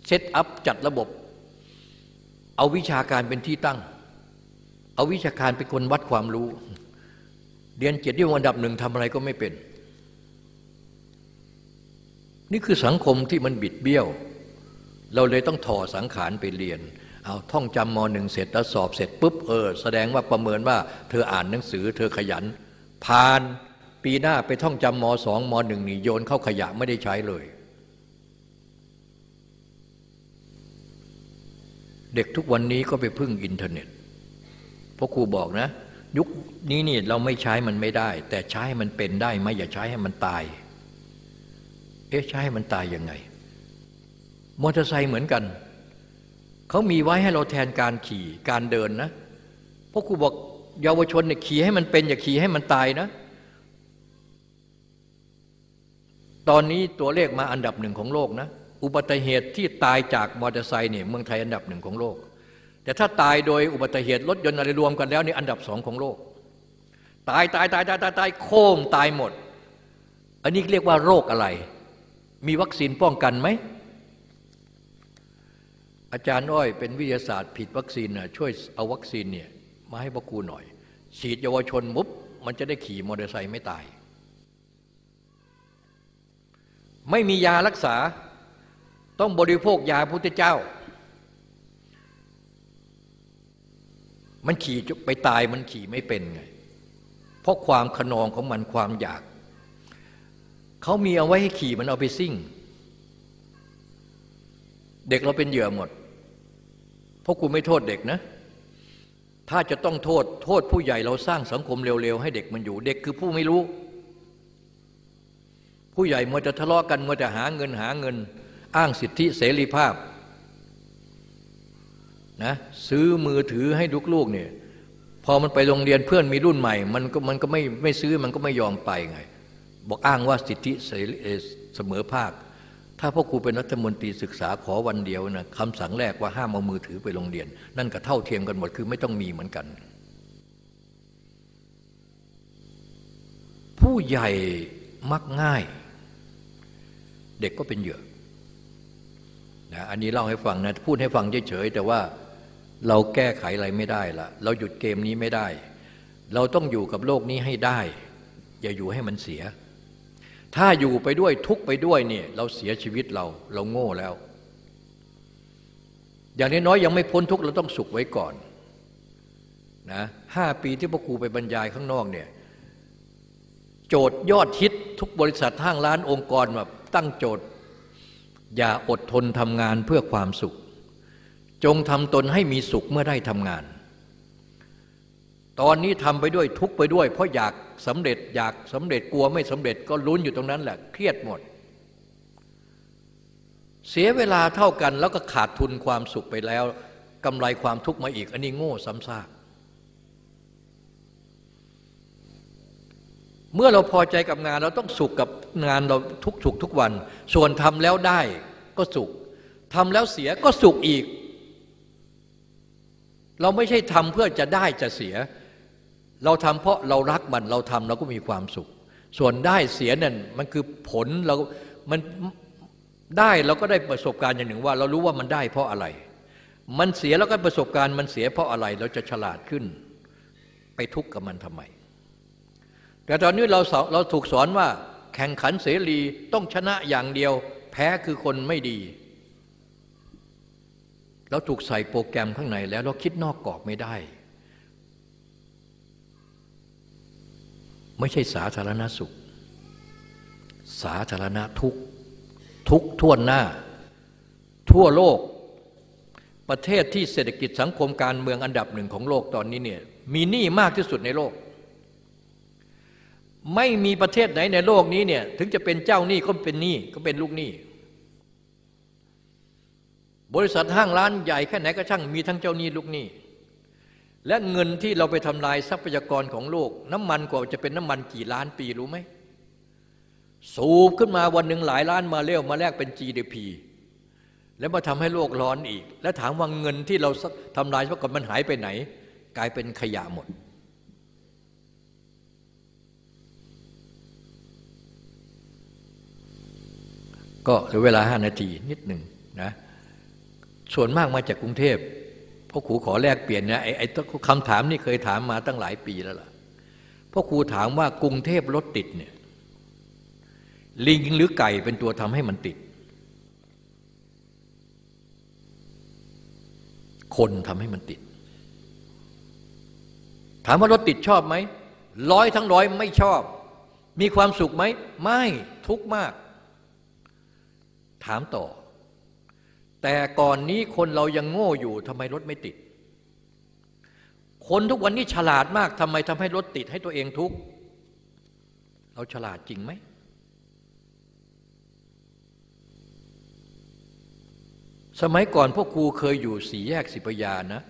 เซตอัพจัดระบบ เอาวิชาการเป็นที่ตั้ง เอาวิชาการเป็นคนวัดความรู้ เรียนเจ็ดที่วันดับหนึ่งทำอะไรก็ไม่เป็น นี่คือสังคมที่มันบิดเบี้ยว เราเลยต้องถอสังขารไปเรียน เอาท่องจำมหนึ่งเสร็จแล้วสอบเสร็จปุ๊บเออแสดงว่าประเมินว่าเธออ่านหนังสือ เธอขยัน ผ่านปีหน้าไปท่องจำมสองมหนึ่งนี่โยนเข้าขยะไม่ได้ใช้เลย เด็กทุกวันนี้ก็ไปพึ่งอินเทอร์เน็ตเพราะครูบอกนะ ยุคนี้นี่เราไม่ใช้มันไม่ได้ แต่ใช้มันเป็นได้ไหมอย่าใช้ให้มันตาย เอ๊ะใช้ให้มันตายยังไง มอเตอร์ไซค์เหมือนกัน เขามีไว้ให้เราแทนการขี่การเดินนะเพราะครูบอกเยาวชนเนี่ยขี่ให้มันเป็น อย่าขี่ให้มันตายนะ ตอนนี้ตัวเลขมาอันดับหนึ่งของโลกนะ อุบัติเหตุที่ตายจากมอเตอร์ไซค์เนี่ยเมืองไทยอันดับหนึ่งของโลก แต่ถ้าตายโดยอุบัติเหตุรถยนต์อะไรรวมกันแล้วนี่อันดับสองของโลก ตายตายตายตายตายตายโค้มตายหมด อันนี้เรียกว่าโรคอะไร มีวัคซีนป้องกันไหม อาจารย์อ้อยเป็นวิทยาศาสตร์ผิดวัคซีนนะช่วยเอาวัคซีนเนี่ยมาให้พวกครูหน่อย ฉีดเยาวชนมุบมันจะได้ขี่มอเตอร์ไซค์ไม่ตาย ไม่มียารักษาต้องบริโภคยาพุทธเจ้า มันขี่ไปตายมันขี่ไม่เป็นไง เพราะความขนองของมันความอยาก เขามีเอาไว้ให้ขี่มันเอาไปซิ่ง เด็กเราเป็นเหยื่อหมด เพราะกูไม่โทษเด็กนะ ถ้าจะต้องโทษ โทษผู้ใหญ่เราสร้างสังคมเร็วๆ ให้เด็กมันอยู่ เด็กคือผู้ไม่รู้ ผู้ใหญ่มัวจะทะเลาะกันมัวจะหาเงินหาเงิน อ้างสิทธิเสรีภาพนะซื้อมือถือให้ลูกๆเนี่ยพอมันไปโรงเรียนเพื่อนมีรุ่นใหม่ มันก็มันก็ไม่ไม่ซื้อมันก็ไม่ยอมไปไง บอกอ้างว่าสิทธิเสรีเสมอภาค ถ้าพ่อครูเป็นรัฐมนตรีศึกษาขอวันเดียวนะคำสั่งแรกว่าห้ามเอามือถือไปโรงเรียน นั่นก็เท่าเทียมกันหมดคือไม่ต้องมีเหมือนกัน ผู้ใหญ่มักง่าย เด็กก็เป็นเหยื่อนะอันนี้เล่าให้ฟังนะพูดให้ฟังเฉยๆแต่ว่าเราแก้ไขอะไรไม่ได้ละเราหยุดเกมนี้ไม่ได้ เราต้องอยู่กับโลกนี้ให้ได้ อย่าอยู่ให้มันเสีย ถ้าอยู่ไปด้วยทุกไปด้วยเนี่ยเราเสียชีวิตเราเราโง่แล้ว อย่างน้อยๆยังไม่พ้นทุกเราต้องสุขไว้ก่อนนะห้าปีที่พ่อครูไปบรรยายข้างนอกเนี่ยโจทย์ยอดฮิตทุกบริษัทห้างร้านองค์กรแบบตั้งโจทย์ อย่าอดทนทำงานเพื่อความสุข จงทำตนให้มีสุขเมื่อได้ทำงาน ตอนนี้ทำไปด้วยทุกไปด้วย เพราะอยากสำเร็จอยากสำเร็จกลัวไม่สำเร็จก็ลุ้นอยู่ตรงนั้นแหละเครียดหมด เสียเวลาเท่ากันแล้วก็ขาดทุนความสุขไปแล้วกำไรความทุกข์มาอีก อันนี้โง่ซ้ำซากเมื่อเราพอใจกับงานเราต้องสุขกับงานเราทุกสุขทุกวัน ส่วนทำแล้วได้ก็สุขทำแล้วเสียก็สุขอีก เราไม่ใช่ทำเพื่อจะได้จะเสีย เราทำเพราะเรารักมันเราทำเราก็มีความสุข ส่วนได้เสียนั่นมันคือผลเรา มันได้เราก็ได้ประสบการณ์อย่างหนึ่งว่า เรารู้ว่ามันได้เพราะอะไร มันเสียแล้วก็ประสบการณ์มันเสียเพราะอะไรเราจะฉลาดขึ้น ไปทุกข์กับมันทำไม แต่ตอนนี้เราเราถูกสอนว่า แข่งขันเสรีต้องชนะอย่างเดียว แพ้คือคนไม่ดีเราถูกใส่โปรแกรมข้างในแล้วเราคิดนอกกรอบไม่ได้ ไม่ใช่สาธารณสุข สาธารณทุกทุกทั่วหน้า ทั่วโลก ประเทศที่เศรษฐกิจสังคมการเมืองอันดับหนึ่งของโลกตอนนี้เนี่ยมีหนี้มากที่สุดในโลก ไม่มีประเทศไหนในโลกนี้เนี่ยถึงจะเป็นเจ้าหนี้ก็เป็นหนี้ก็เป็นลูกหนี้บริษัทห้างร้านใหญ่แค่ไหนก็ช่างมีทั้งเจ้าหนี้ลูกหนี้ และเงินที่เราไปทำลายทรัพยากรของโลก น้ำมันกว่าจะเป็นน้ำมันกี่ล้านปีรู้ไหม สูบขึ้นมาวันหนึ่งหลายล้านมาเร็วมาแลกเป็น GDP แล้วมาทำให้โลกร้อนอีก และถามว่าเงินที่เราทำลายทรัพยากรมันหายไปไหน กลายเป็นขยะหมด ก็เหลือเวลาห้านาทีนิดหนึ่งนะส่วนมากมาจากกรุงเทพ พ่อครูขอแลกเปลี่ยนนะไอ้ไอ้คำถามนี่เคยถามมาตั้งหลายปีแล้วล่ะพ่อครูถามว่ากรุงเทพรถติดเนี่ยลิงหรือไก่เป็นตัวทำให้มันติด คนทำให้มันติด ถามว่ารถติดชอบไหมร้อยทั้งร้อยไม่ชอบ มีความสุขไหม ไม่ทุกข์มาก ถามต่อ แต่ก่อนนี้คนเรายังโง่อยู่ทำไมรถไม่ติด คนทุกวันนี้ฉลาดมากทำไมทำให้รถติดให้ตัวเองทุกข์เราฉลาดจริงไหมสมัยก่อนพวกครูเคยอยู่สี่แยกสิบยานะ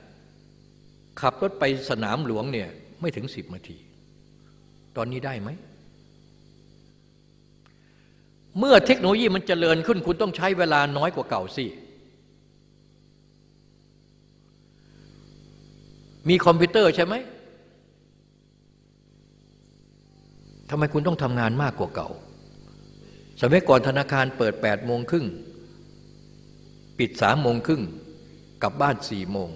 ขับรถไปสนามหลวงเนี่ยไม่ถึงสิบนาที ตอนนี้ได้ไหม เมื่อเทคโนโลยีมันเจริญขึ้นคุณต้องใช้เวลาน้อยกว่าเก่าสิ มีคอมพิวเตอร์ใช่ไหมทำไมคุณต้องทำงานมากกว่าเก่า สมัยก่อนธนาคารเปิดแปดโมงครึ่ง ปิดสามโมงครึ่งกลับบ้านสี่โมง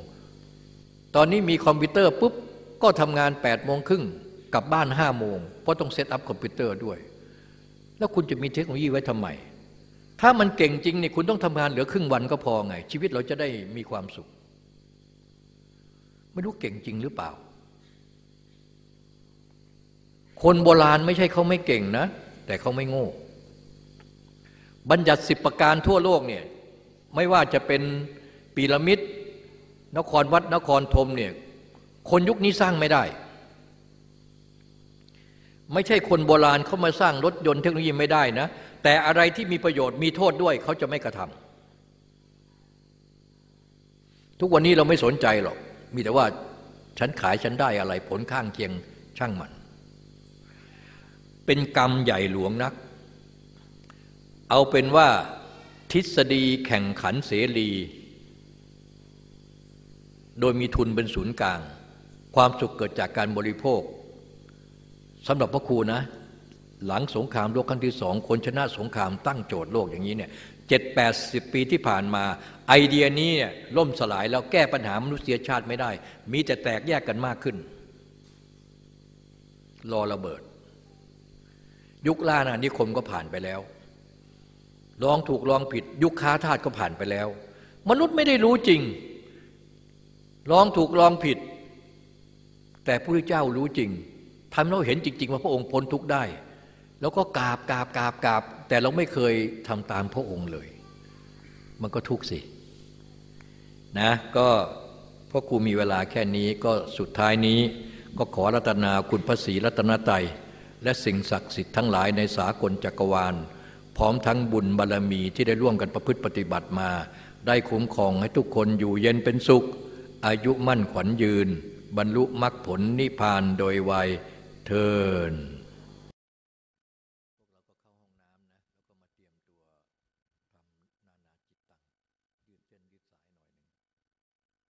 ตอนนี้มีคอมพิวเตอร์ปุ๊บ ก็ทำงานแปดโมงครึ่งกลับบ้านห้าโมง เพราะต้อง set up คอมพิวเตอร์ด้วย แล้วคุณจะมีเทคโนโลยีไว้ทำไม ถ้ามันเก่งจริงเนี่ยคุณต้องทำงานเหลือครึ่งวันก็พอไง ชีวิตเราจะได้มีความสุข ไม่รู้เก่งจริงหรือเปล่า คนโบราณไม่ใช่เขาไม่เก่งนะ แต่เขาไม่โง่ บัญญัติสิบประการทั่วโลกเนี่ยไม่ว่าจะเป็นปีระมิดนครวัดนครธมเนี่ยคนยุคนี้สร้างไม่ได้ ไม่ใช่คนโบราณเขามาสร้างรถยนต์เทคโนโลยีไม่ได้นะ แต่อะไรที่มีประโยชน์มีโทษด้วยเขาจะไม่กระทำทุกวันนี้เราไม่สนใจหรอก มีแต่ว่าฉันขายฉันได้อะไรผลข้างเคียงช่างมัน เป็นกรรมใหญ่หลวงนัก เอาเป็นว่าทฤษฎีแข่งขันเสรี โดยมีทุนเป็นศูนย์กลาง ความสุขเกิดจากการบริโภคสำหรับพระครูนะหลังสงครามโลกครั้งที่สองคนชนะสงครามตั้งโจทย์โลกอย่างนี้เนี่ย เจ็ดแปดสิบปีที่ผ่านมา ไอเดียนี้เนี่ยล่มสลายแล้วแก้ปัญหามนุษยชาติไม่ได้ มีแต่แตกแยกกันมากขึ้น รอระเบิด ยุคล่านานิคมก็ผ่านไปแล้วลองถูกลองผิด ยุคค้าทาสก็ผ่านไปแล้ว มนุษย์ไม่ได้รู้จริง ลองถูกลองผิด แต่พระพุทธเจ้ารู้จริงทำเราเห็นจริง ๆ ว่าพระองค์พ้นทุกได้ แล้วก็กราบกราบกราบกราบ แต่เราไม่เคยทำตามพระองค์เลย มันก็ทุกข์สินะก็พ่อครูมีเวลาแค่นี้ก็สุดท้ายนี้ก็ขอรัตนาคุณพระศรีรัตนตยและสิ่งศักดิ์สิทธิ์ทั้งหลายในสากลจักรวาล พร้อมทั้งบุญบารรมีที่ได้ร่วมกันประพฤติปฏิบัติมา ได้คุ้มครองให้ทุกคนอยู่เย็นเป็นสุข อายุมั่นขวัญยืน บรรลุมรรคผลนิพพานโดยไวยเทิน